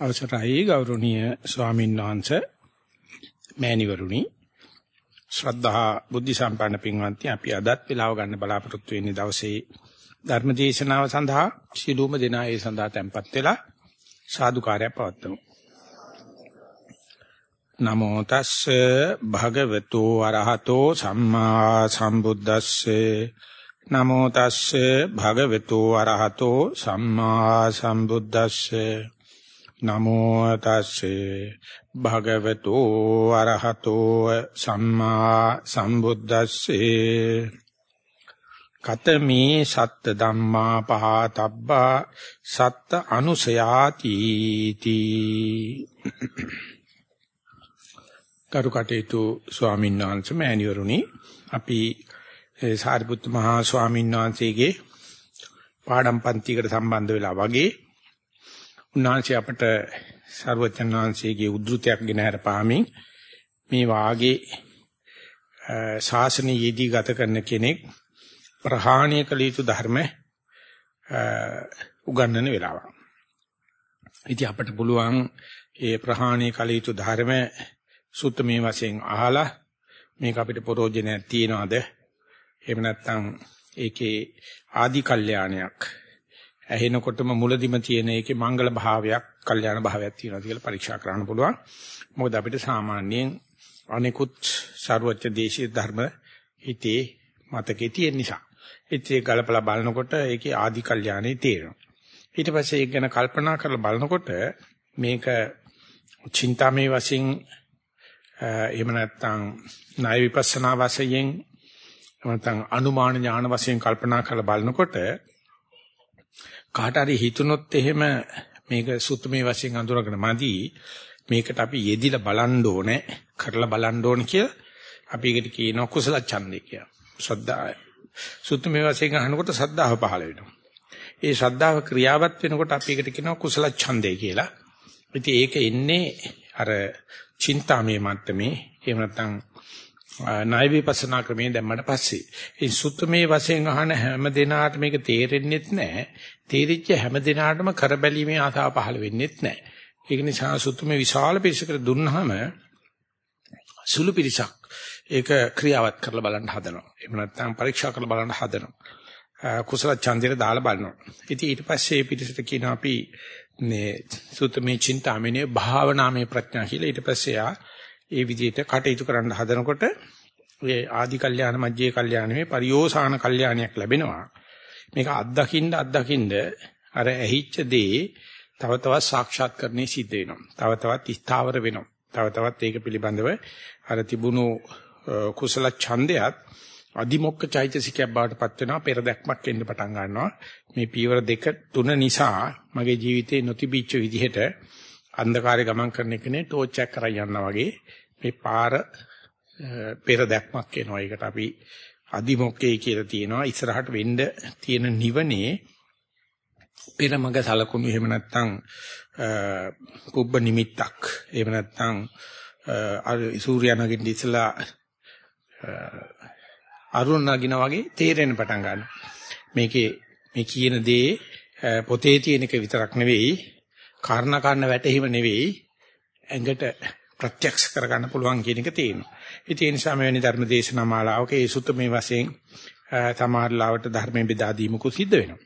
අවසරයි ගෞරවනීය ස්වාමීන් වහන්සේ මෑණිවරුනි. ශ්‍රද්ධා බුද්ධ සම්පන්න පින්වත්නි අපි අදත් වේලාව ගන්න බලාපොරොත්තු වෙන්නේ දවසේ ධර්ම දේශනාව සඳහා. ශිළුම දෙනා ඒ සඳහා tempත් වෙලා සාදුකාරය පවත්වමු. නමෝ තස්සේ භගවතු අරහතෝ සම්මා සම්බුද්දස්සේ. නමෝ තස්සේ භගවතු අරහතෝ සම්මා සම්බුද්දස්සේ. නමෝ තස්සේ භගවතු අරහතෝ සම්මා සම්බුද්දස්සේ කතමේ සත්ත ධම්මා පහතබ්බා සත්ත අනුසයාති තී කරුකටේතු ස්වාමීන් වහන්සේ මෑණිවරුනි අපි සාරිපුත්ත මහා ස්වාමීන් වහන්සේගේ පාඩම් පන්තියකට සම්බන්ධ වෙලා වගේ උන්වහන්සේ අපට සර්වචන් වහන්සේගේ උද්ෘතයක් ගෙන හරපාමින් මේ වාගේ ශාසනය යෙදී ගත කරන කෙනෙක් ප්‍රහාණය කළ යුතු ධර්ම උගන්වන වෙලාව. ඉතින් අපට පුළුවන් ඒ ප්‍රහාණය කළ යුතු ධර්ම සුත්තමේ වශයෙන් අහලා මේක අපිට ප්‍රෝජනයක් තියනවාද? එහෙම නැත්නම් ඒකේ ආදි කල්යාණයක් ඇහෙනකොටම මුලදිම තියෙන එකේ මංගල භාවයක්, කල්යාණ භාවයක් තියෙනවා කියලා පරීක්ෂා කරන්න පුළුවන්. මොකද අපිට සාමාන්‍යයෙන් අනිකුත් ਸਰවච්ඡ දේශීය ධර්ම හිතේ මතකේ තියෙන නිසා. ඉතින් ගලපලා බලනකොට ඒකේ ආදි කල්යාණේ තියෙනවා. ඊට පස්සේ ඒක ගැන කල්පනා කරලා බලනකොට මේක චින්තාමේ වශයෙන් එහෙම නැත්නම් ණය විපස්සනා වශයෙන් නැත්නම් අනුමාන ඥාන වශයෙන් කල්පනා කරලා බලනකොට කාට හරි හිතුනොත් එහෙම මේක සුත්තමේ වශයෙන් අඳුරගෙන මදි මේකට අපි යෙදිලා බලන්න ඕනේ කරලා බලන්න ඕනේ කියලා අපි ඒකට කියනවා කුසල ඡන්දේ කියලා. ශ්‍රද්ධාව. සුත්තමේ වශයෙන් අහනකොට ශ්‍රද්ධාව පහළ වෙනවා. ඒ ශ්‍රද්ධාව ක්‍රියාවත් වෙනකොට අපි ඒකට කියනවා කුසල ඡන්දේ කියලා. ඉතින් ඒක එන්නේ අර චින්තාමේ මට්ටමේ එහෙම නැත්නම් ණය විපස්සනා ක්‍රමයෙන් දැම්මට පස්සේ ඒ සුත්තමේ වශයෙන් අහන හැම දිනාට මේක තේරෙන්නේත් නැහැ. තේරිච්ච හැම දිනාටම කරබැලීමේ ආසාව පහළ වෙන්නේත් නැහැ. ඒක නිසා සුත්තමේ විශාල පිරිසකට දුන්නාම සුළු පිරිසක් ඒක ක්‍රියාවත් කරලා බලන්න හදනවා. එහෙම නැත්නම් පරීක්ෂා කරලා බලන්න හදනවා. කුසල ඡන්දයට දාලා බලනවා. ඉතින් ඊට පස්සේ පිටිසට කියන අපි මේ සුත්තමේ චින්තාමනේ භාවනාමේ ප්‍රඥා කියලා ඊට පස්සේ ආ ඒ විදිහට කටයුතු කරන්න හදනකොට ඒ ආදි කල්යාණ මජ්ජේ කල්යාණමේ පරියෝසాన කල්යාණයක් ලැබෙනවා. මේක අත්දකින්න අත්දකින්න අර ඇහිච්ච දේ තව තවත් සාක්ෂාත් කරන්නේ සිද්ධ වෙනවා. තව තවත් ස්ථාවර වෙනවා. තව තවත් ඒක පිළිබඳව අර තිබුණු කුසල ඡන්දයත් අදිමොක්ක චෛතසිකයක් බවට පත් වෙනවා පෙර දැක්මක් එන්න පටන් ගන්නවා මේ පීවර දෙක තුන නිසා මගේ ජීවිතේ නොතිබිච්ච විදිහට අන්ධකාරය ගමන් කරන එකනේ ටෝච් එකක් කරන් යනවා වගේ. මේ පාර පෙර දැක්මක් එනවා. ඒකට අපි අදිමොක්කේ කියලා තියෙනවා. ඉස්සරහට වෙන්න තියෙන නිවනේ පෙරමග සලකුණු. එහෙම නැත්නම් කුබ්බ නිමිත්තක්. එහෙම නැත්නම් අර සූර්යනගින් ඉස්සලා අරුණ නගිනා වගේ තේරෙන්න පටන් ගන්නවා. මේකේ මේ කියන දේ පොතේ තියෙන එක විතරක් නෙවෙයි, කාරණා කාරණ වැටහිම නෙවෙයි, ඇඟට ප්‍රත්‍යක්ෂ කරගන්න පුළුවන් කියන එක තියෙනවා. ඉතින් ඒ නිසා මෙවැනි ධර්ම දේශනා මාලාවක ඒ සුත්තමේ වශයෙන් සමහරලාවට ධර්මයෙන් බෙදා දීමකුත් සිද්ධ වෙනවා.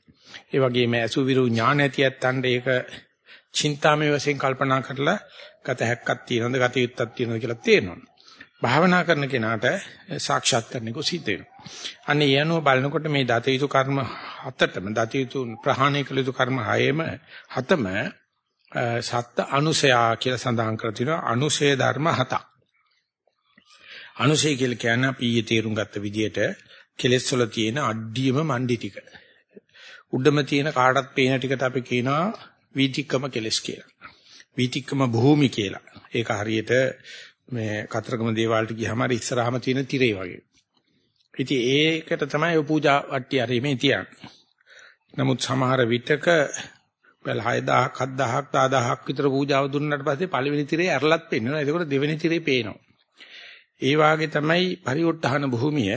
ඒ වගේම අසුවිරු ඥාන ඇතියත්තන්ට ඒක චින්තාමය වශයෙන් කල්පනා කරලා ගත හැක්කක් තියෙනවද ගත යුත්තක් තියෙනවද කියලා තේරෙනවා. භාවනා කරන කෙනාට සාක්ෂාත් කරන්නකෝ සිද්ධ වෙනවා. අන්න ඒ අනුව බලනකොට මේ දත යුතු කර්ම හතටම දත යුතු ප්‍රහාණය කළ යුතු කර්ම හයම හතම සත්ත අනුසයා කියලා සඳහන් කර තිනවා අනුසය ධර්ම හතක්. අනුසය කියලා කියන්නේ අපි ඊයේ තේරුම් ගත්ත විදිහට කෙලෙස් වල තියෙන අඩියම මණ්ඩි ටික. උඩම තියෙන කාටත් පේන ටිකට අපි කියනවා වීතික්කම කෙලෙස් කියලා. වීතික්කම භූමි කියලා. ඒක හරියට මේ කතරගම දේවාලට ගියාම අර ඉස්සරහම තියෙන තිරේ වගේ. ඉතින් ඒකට තමයි ඔය පූජා වට්ටි අරීමේ තියන්නේ. නමුත් සමහර විටක බල 6000ක් 7000ක් 10000ක් විතර පූජාව දුන්නාට පස්සේ පළවෙනි තිරේ ඇරලත් පෙන්වනවා. එතකොට දෙවෙනි තිරේ පේනවා. ඒ වාගේ තමයි පරිවෘත්තහන භූමිය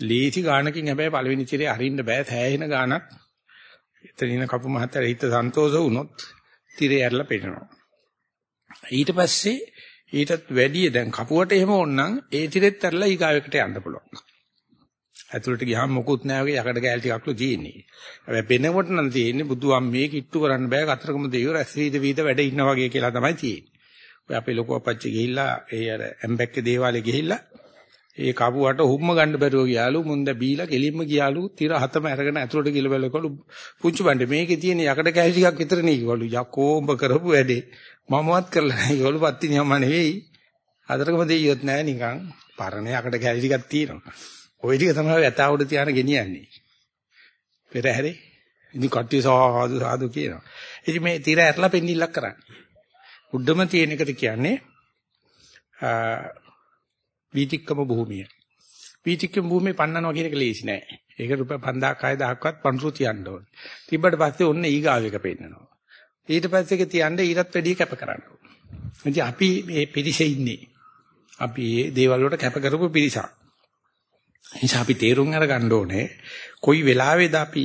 ලීසි ගානකින් හැබැයි පළවෙනි තිරේ අරින්න බෑ. සෑහෙන ගානක් එතන ඉන කපු මහත්තයා හිත සන්තෝෂ වුණොත් තිරේ ඇරලා පෙන්නනවා. ඊට පස්සේ ඊටත් වැඩිය දැන් කපුවට එහෙම ඕනනම් ඒ තිරෙත් ඇරලා ඊගාවෙකට යන්න පුළුවන්. ඇතුළට ගියාම මොකුත් නැහැ වගේ යකඩ කෑලි ටිකක්ලු තියෙන්නේ. හැබැයි පෙනෙකොට නම් තියෙන්නේ බුදු අම්මේ කිට්ටු කරන්න බෑ කතරගම දෙවියෝ රැස් වීද වීද වැඩ ඉන්නා වගේ කියලා තමයි තියෙන්නේ. ඔය අපේ ලොකු අපච්චි ගිහිල්ලා ඒ අර ඇම්බැක්කේ දේවාලේ ගිහිල්ලා ඒ කපුවට හුම්ම ගන්න බැරුව ගියාලු මුන්ද බීලා කෙලින්ම ගියාලු තිර හතම අරගෙන ඇතුළට ගිල බැලකලු පුංචි බණ්ඩේ. මේකේ තියෙන යකඩ කෑලි ටිකක් විතර නේ කිව්වලු යකෝ උඹ කරපු වැඩේ. මමවත් කරලා නැහැ. ඒගොල්ලෝ පත්තිනියම නෙවෙයි. අතරකම දෙයියොත් නැහැ නිකන්. පරණ යකඩ කෑලි ටිකක් තියෙනවා. ওই ටික තමයි යතා උඩ තියාන ගෙනියන්නේ පෙරහැරේ ඉතින් කට්ටිය සාදු සාදු කියනවා ඉතින් මේ තිර ඇරලා පෙන්නිල්ලක් කරන්නේ උඩම තියෙන එකට කියන්නේ වීතික්කම භූමිය. වීතික්කම භූමිය පන්නනවා කියන එක ලේසි නෑ. ඒක රුපියල් 5000 6000ක්වත් පන්සු තියන්න ඕනේ. තිබ්බට පස්සේ ඔන්න ඊගාව එක පෙන්නනවා. ඊට පස්සේ ඒක තියන්න ඊටත් වැඩිය කැප කරන්න ඕනේ. අපි මේ පිරිසේ ඉන්නේ. අපි මේ දේවල් වලට කැප කරපු පිරිසක්. නිසා අපි තේරුම් අරගන්න ඕනේ කොයි වෙලාවේද අපි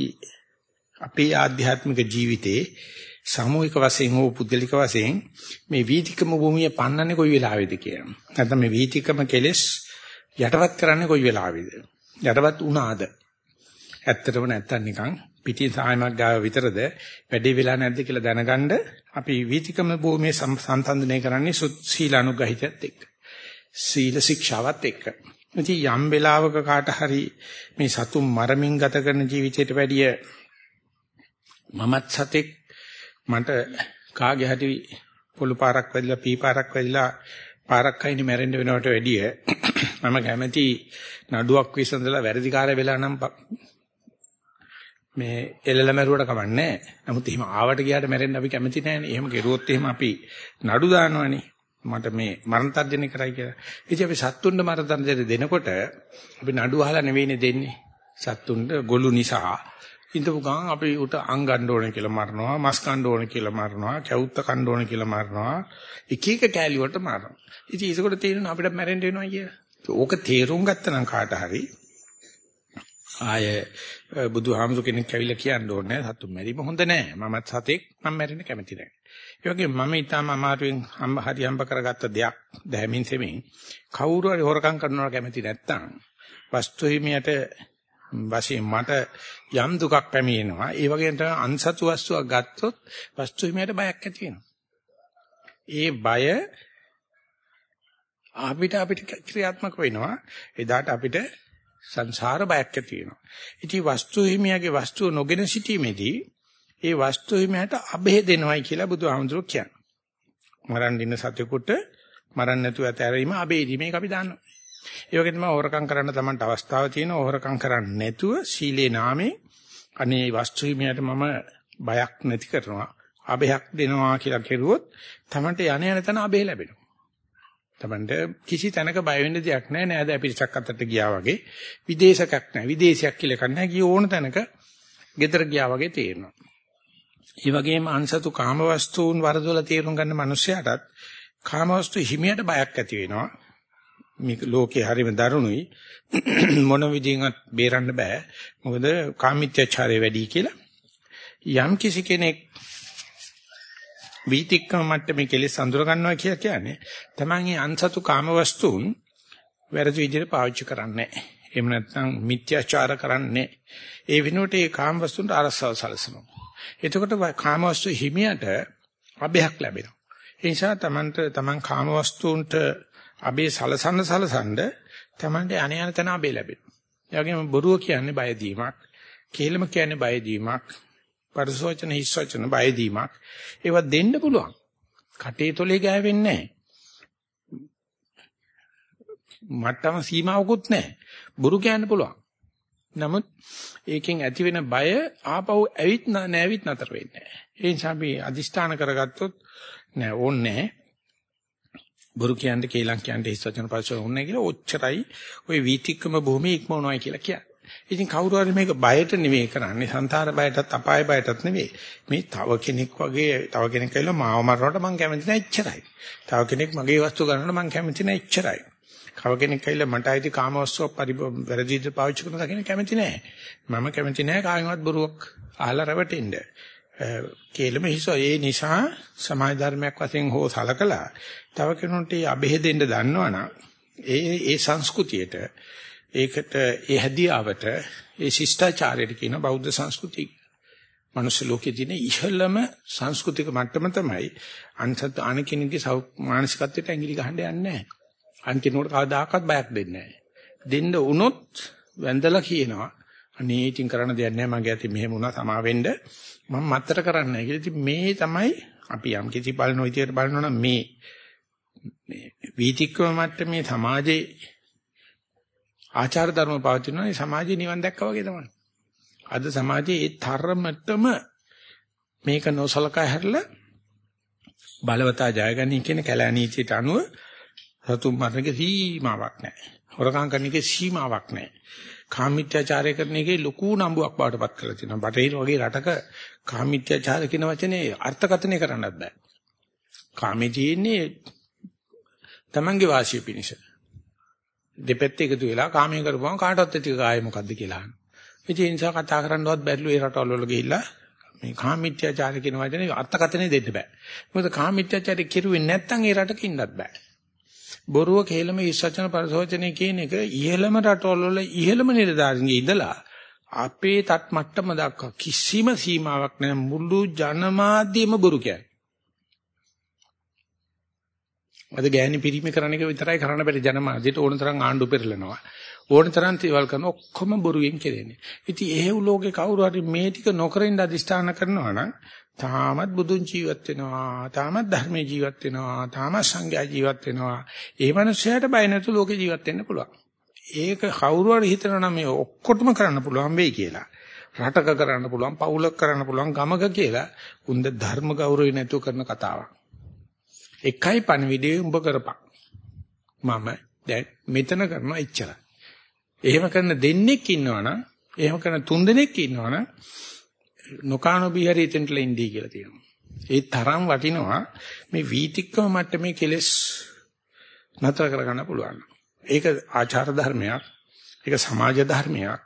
අපේ ආධ්‍යාත්මික ජීවිතේ සාමූහික වශයෙන් හෝ පුද්ගලික වශයෙන් මේ වීතිකම භූමිය පන්නන්නේ කොයි වෙලාවේද කියලා. නැත්නම් මේ වීතිකම කෙලෙස් යටවත් කරන්නේ කොයි වෙලාවේද? යටවත් වුණාද? ඇත්තටම නැත්තම් නිකන් පිටි සායමක් ගාව විතරද වැඩි වෙලා නැද්ද කියලා දැනගන්න අපි වීතිකම භූමියේ සංසන්දනය කරන්නේ සීල අනුගහිතයත් එක්ක. සීල ශික්ෂාවත් එක්ක. ඉතින් යම් වෙලාවක කාට හරි මේ සතුන් මරමින් ගත කරන ජීවිතයට වැඩිය මමත් සතෙක් මට කාගේ හැටි පොළු පාරක් වැදිලා පී පාරක් වැදිලා පාරක් අයිනේ මැරෙන්න වෙනවට වැඩිය මම කැමති නඩුවක් විසඳලා වැරදිකාරය වෙලා නම් මේ එළල මරුවට කමන්නේ නමුත් එහෙම ආවට ගියාට මැරෙන්න අපි කැමති නෑනේ. එහෙම කෙරුවොත් එහෙම අපි නඩු දානවනේ. මට මේ මරණ තර්ජනය කරයි කියලා. ඉතින් අපි සත්තුන්ට මරණ තර්ජනය දෙනකොට අපි නඩු අහලා නෙවෙයිනේ දෙන්නේ. සත්තුන්ට ගොළු නිසා ඉඳපු ගමන් අපි උට අං ගන්න ඕනේ කියලා මරනවා, මස් කන්න ඕනේ කියලා මරනවා, කැවුත්ත කන්න ඕනේ කියලා මරනවා. එක එක කෑලි වලට මරනවා. ඉතින් ඒකකොට තේරෙනවා අපිට මැරෙන්න වෙනවා කියලා. ඕක තේරුම් ගත්තනම් කාට හරි ආය බුදුහාමුදුර කෙනෙක් ඇවිල්ලා කියන්න ඕනේ සතු මැරීම හොඳ නෑ. මමත් සතෙක් මම මැරෙන්න කැමති නෑ. ඒ වගේ මම ඊටම අමාරුවෙන් හම්බ හරි හම්බ කරගත්ත දෙයක් දැහැමින් සෙමින් කවුරු හරි හොරකම් කරනවා කැමති නැත්තම් වස්තු හිමියට වශයෙන් මට යම් දුකක් පැමිණෙනවා. ඒ වගේම තමයි අන්සතු වස්තුවක් ගත්තොත් වස්තු හිමියට බයක් ඇති වෙනවා. ඒ බය අපිට අපිට ක්‍රියාත්මක වෙනවා. එදාට අපිට සංසාර බයක් ඇති වෙනවා. ඉතින් වස්තු හිමියගේ වස්තුව නොගෙන සිටීමේදී ඒ වස්තු හිමියට අබේ දෙනවයි කියලා බුදුහාමුදුරුවෝ කියනවා. මරන් දින සතෙකුට මරන්න නැතුව ඇතැරීම අබේදී මේක අපි දන්නවා. ඒ වගේ තමයි හොරකම් කරන්න Tamanට අවස්ථාව තියෙනවා. හොරකම් කරන්නේ නැතුව සීලේ නාමේ අනේ වස්තු හිමියට මම බයක් නැති කරනවා. අබයක් දෙනවා කියලා කෙරුවොත් Tamanට යණ යන තැන අබේ ලැබෙනවා. Tamanට කිසි තැනක බය වෙන්න දෙයක් නැහැ. නෑද පිරිසක් අතරට ගියා වගේ විදේශකක් නැහැ. විදේශයක් කියලා කන්නේ ගිය ඕන තැනක ගෙදර ගියා වගේ තේරෙනවා. ඒ වගේම අන්සතු කාමවස්තුන් වරදොල තේරුම් ගන්න මිනිස්සයාටත් කාමවස්තු හිමියට බයක් ඇති වෙනවා. මේක ලෝකේ හරිම දරුණුයි මොන විදිහින්වත් බේරන්න බෑ මොකද කාමීත්‍යචාරය වැඩි කියලා යම් කිසි කෙනෙක් වීතික්කම මට්ටමේ කෙලෙස් අඳුර ගන්නවා කියලා කියන්නේ තමන්ගේ අන්සතු කාම වස්තුන් වැරදි විදිහට පාවිච්චි කරන්නේ නැහැ. එහෙම නැත්නම් මිත්‍යාචාර කරන්නේ ඒ වෙනුවට ඒ කාම වස්තුන්ට අරසව සලසනවා. එතකොට කාම වස්තු හිමියට අභයක් ලැබෙනවා. ඒ නිසා තමන්ට තමන් කාම වස්තුන්ට අබේ සලසන්න සලසන්න Tamande අනයන තන අබේ ලැබෙනවා. ඒ වගේම බොරුව කියන්නේ බය දීමක්. කේලම කියන්නේ බය දීමක්. පරිසෝචන හිස්සචන බය දීමක්. ඒවා දෙන්න පුළුවන්. කටේ තොලේ ගෑවෙන්නේ නැහැ. මට්ටම සීමාවකුත් නැහැ. බොරු කියන්න පුළුවන්. නමුත් ඒකෙන් ඇති වෙන බය ආපහු ඇවිත් නැවිත් නතර වෙන්නේ නැහැ. ඒ නිසා අපි අදිෂ්ඨාන කරගත්තොත් නෑ ඕන්නේ නැහැ. බොරු කියන්නේ කේලම් කියන්නේ හිස් වචන පරිසර ඕනේ කියලා ඔච්චරයි ওই වීතික්කම භූමිය ඉක්මවනවායි කියලා කියන්නේ. ඉතින් කවුරු හරි මේක බයට නෙවෙයි කරන්නේ සංසාර බයටත් අපාය බයටත් නෙවෙයි. මේ තව කෙනෙක් වගේ තව කෙනෙක් කියලා මාව මරනකොට මං කැමති නැහැ එච්චරයි. තව කෙනෙක් මගේ වස්තු ගන්නකොට මං කැමති නැහැ එච්චරයි. කව කෙනෙක් කියලා මට අයිති කාමවස්තුව පරිවර්ජිත පාවිච්චි කරන දකින්න කැමති නැහැ. මම කැමති නැහැ කාගෙන්වත් බොරුවක් අහලා රැවටෙන්න. කේලම හිස ඒ නිසා සමාජ ධර්මයක් වශයෙන් හෝ සලකලා තව කෙනෙකුට අබෙහෙදෙන්න දන්නවනම් ඒ ඒ සංස්කෘතියට ඒකට ඒ හැදියාවට ඒ ශිෂ්ටාචාරයට කියන බෞද්ධ සංස්කෘතිය. මනුස්ස ලෝකයේ තියෙන ඉහළම සංස්කෘතික මට්ටම තමයි අන්සත් අනකිනෙකගේ මානසිකත්වයට ඇඟිලි ගහන්න යන්නේ නැහැ. අන්තිමට කවදාකවත් බයක් දෙන්නේ නැහැ. දෙන්න උනොත් වැඳලා කියනවා අනේ ඉතින් කරන්න දෙයක් නැහැ මගේ අතින් මෙහෙම වුණා සමා වෙන්න මම මත්තර කරන්නේ නැහැ කියලා. ඉතින් මේ තමයි අපි යම් කිසි බලන විදියට බලනවා නම් මේ මේ වීතික්‍රම මට්ටමේ සමාජයේ ආචාර ධර්ම පවතිනවා ඒ සමාජයේ නිවන් දැක්කා වගේ තමයි. අද සමාජයේ ඒ තරමටම මේක නොසලකා හැරලා බලවතා ජයගනී කියන කැලෑ නීතියට අනුව සතුන් මරණකේ සීමාවක් නැහැ. හොරකම් කරන එකේ සීමාවක් නැහැ. කාමීත්‍යාචාරය කරන එකේ ලොකු නම්බුවක් බවට පත් කරලා තියෙනවා. බටහිර වගේ රටක කාමීත්‍යාචාර කියන වචනේ අර්ථකථනය කරන්නත් බෑ. කාමේ තියෙන්නේ Tamange වාසිය පිණිස. දෙපැත්ත එකතු වෙලා කාමයේ කරපුවම කාටවත් ටික ආයේ මොකද්ද කියලා අහනවා. ඒ නිසා කතා කරන්නවත් බැරිලු ඒ රටවල් වල ගිහිල්ලා මේ කාමීත්‍යාචාර කියන වචනේ අර්ථකථනය දෙන්න බෑ. මොකද කාමීත්‍යාචාරය කෙරුවේ නැත්නම් ඒ රටක ඉන්නත් බෑ. බොරුව කේලම ඉස්සචන පරිසෝචනයේ කියන එක ඉහළම රටවල් වල ඉහළම නිලධාරීන්ගේ ඉඳලා අපේ තත් මට්ටම දක්වා කිසිම සීමාවක් නැහැ මුළු ජනමාධ්‍යම බොරු කියන්නේ. අද ගෑණි පිරිමි කරන එක විතරයි කරන්න බැරි ජනමාධ්‍යට ඕන තරම් ආණ්ඩු පෙරලනවා. ඕන තරම් තේවල් කරන ඔක්කොම බොරුවෙන් කෙරෙන්නේ. ඉතින් එහෙව් ලෝකේ කවුරු හරි මේ ටික නොකරින් අදිෂ්ඨාන කරනවා නම් තාමත් බුදුන් ජීවත් වෙනවා. තාමත් ධර්මයේ ජීවත් වෙනවා. තාමත් සංඝයා ජීවත් වෙනවා. ඒ මනුස්සයාට බය නැතු ලෝකේ ජීවත් වෙන්න පුළුවන්. ඒක කවුරු හරි හිතනවා නම් මේ ඔක්කොටම කරන්න පුළුවන් වෙයි කියලා. රටක කරන්න පුළුවන්, පවුලක කරන්න පුළුවන්, ගමක කියලා උන්ද ධර්ම ගෞරවය නැතුව කරන කතාවක්. එකයි පණවිඩේ උඹ කරපන්. මම දැන් මෙතන කරනවා එච්චරයි. එහෙම කරන දෙන්නෙක් ඉන්නවනම්, එහෙම කරන තුන් දෙනෙක් ඉන්නවනම් නොකානෝ බිහරි එතෙන්ටලා ඉඳී කියලා තියෙනවා. ඒ තරම් වටිනවා මේ වීතික්කම මට්ටමේ කෙලෙස් නතර කරගන්න පුළුවන්. ඒක ආචාර ධර්මයක්. ඒක සමාජ ධර්මයක්.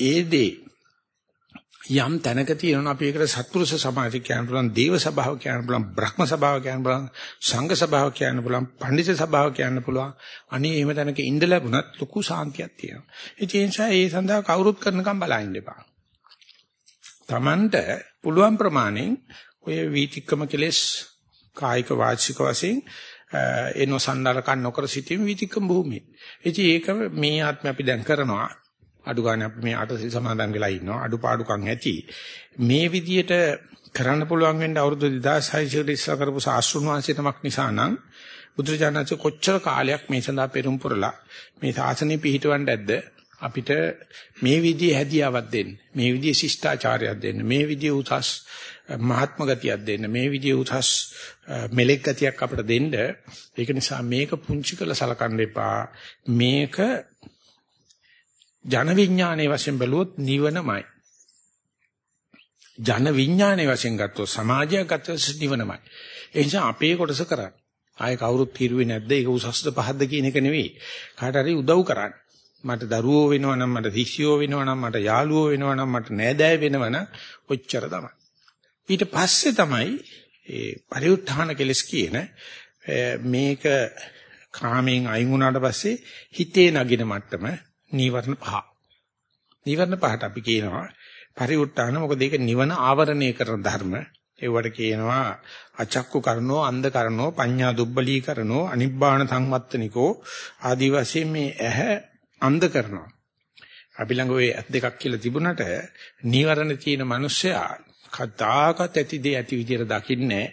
ඒ දේ යම් තැනක තියෙනවා අපි ඒකට සත්පුරුෂ සමාජ කියන්න පුළුවන් දේව සභාව කියන්න පුළුවන් බ්‍රහ්ම සභාව කියන්න පුළුවන් සංඝ සභාව කියන්න පුළුවන් පඬිතු සභාව කියන්න පුළුවන්. අනේ එහෙම තැනක ඉඳ ලැබුණත් ලොකු සාන්තියක් තියෙනවා. ඒ නිසා ඒ සඳහා කවුරුත් කරනකම් බලන්න ඉඳපන් Tamanට පුළුවන් ප්‍රමාණයෙන් ඔය වීතික්කම කෙලෙස් කායික වාචික වශයෙන් එනොසන්නරකන් නොකර සිටීම වීතික්කම භූමිය. ඉතින් ඒක මේ ආත්මය අපි දැන් කරනවා. අඩු ගන්න අපි මේ අටසිල් සමාදන් වෙලා ඉන්නවා. අඩුපාඩුකම් ඇති. මේ විදියට කරන්න පුළුවන් වෙන්න අවුරුදු 2600 ඉස්සර කරපු සාස්ෘණ වංශයටමක් නිසා නම් බුදුරජාණන්සේ කොච්චර කාලයක් මේ සඳහා පෙරම් පුරලා මේ සාසනය පිහිටවන්න ඇද්ද අපිට මේ විදිහේ හැදියාවක් දෙන්න මේ විදිහේ ශිෂ්ටාචාරයක් දෙන්න මේ විදිහේ උසස් මහත්ම ගතියක් දෙන්න මේ විදිහේ උසස් මෙලෙක් ගතියක් අපිට දෙන්න. ඒක නිසා මේක පුංචි කළ සලකන්න එපා. මේක ජන විඥානයේ වශයෙන් බැලුවොත් නිවනමයි. ජන විඥානයේ වශයෙන් ගත්තොත් සමාජයක් ගත්තොත් නිවනමයි. ඒ නිසා අපේ කොටස කරන්න. ආයේ කවුරුත් කිරුවේ නැද්ද? ඒක උසස්ද පහද්ද කියන එක නෙවෙයි. කාට හරි උදව් කරන්න. මට දරුවෝ වෙනවනම් මට ශිෂ්‍යයෝ වෙනවනම් මට යාළුවෝ වෙනවනම් මට නෑදෑය වෙනවනම් ඔච්චර තමයි. ඊට පස්සේ තමයි ඒ පරිඋත්ථාන කෙලස් කියන මේක කාමයෙන් අයින් වුණාට පස්සේ හිතේ නගින මට්ටම නීවරණ පහ. නීවරණ පහට අපි කියනවා පරිඋත්තාන මොකද ඒක නිවන ආවරණය කරන ධර්ම. ඒවට කියනවා අචක්කු කරනෝ අන්ධ කරනෝ පඤ්ඤා දුබ්බලී කරනෝ අනිබ්බාණ සංවත්තනිකෝ ආදි වශයෙන් මේ ඇහැ අන්ධ කරනවා. අපි ළඟ ওই ඇත් දෙකක් කියලා තිබුණට නීවරණ තියෙන මිනිස්සයා කදාකත් ඇති දේ ඇති විදියට දකින්නේ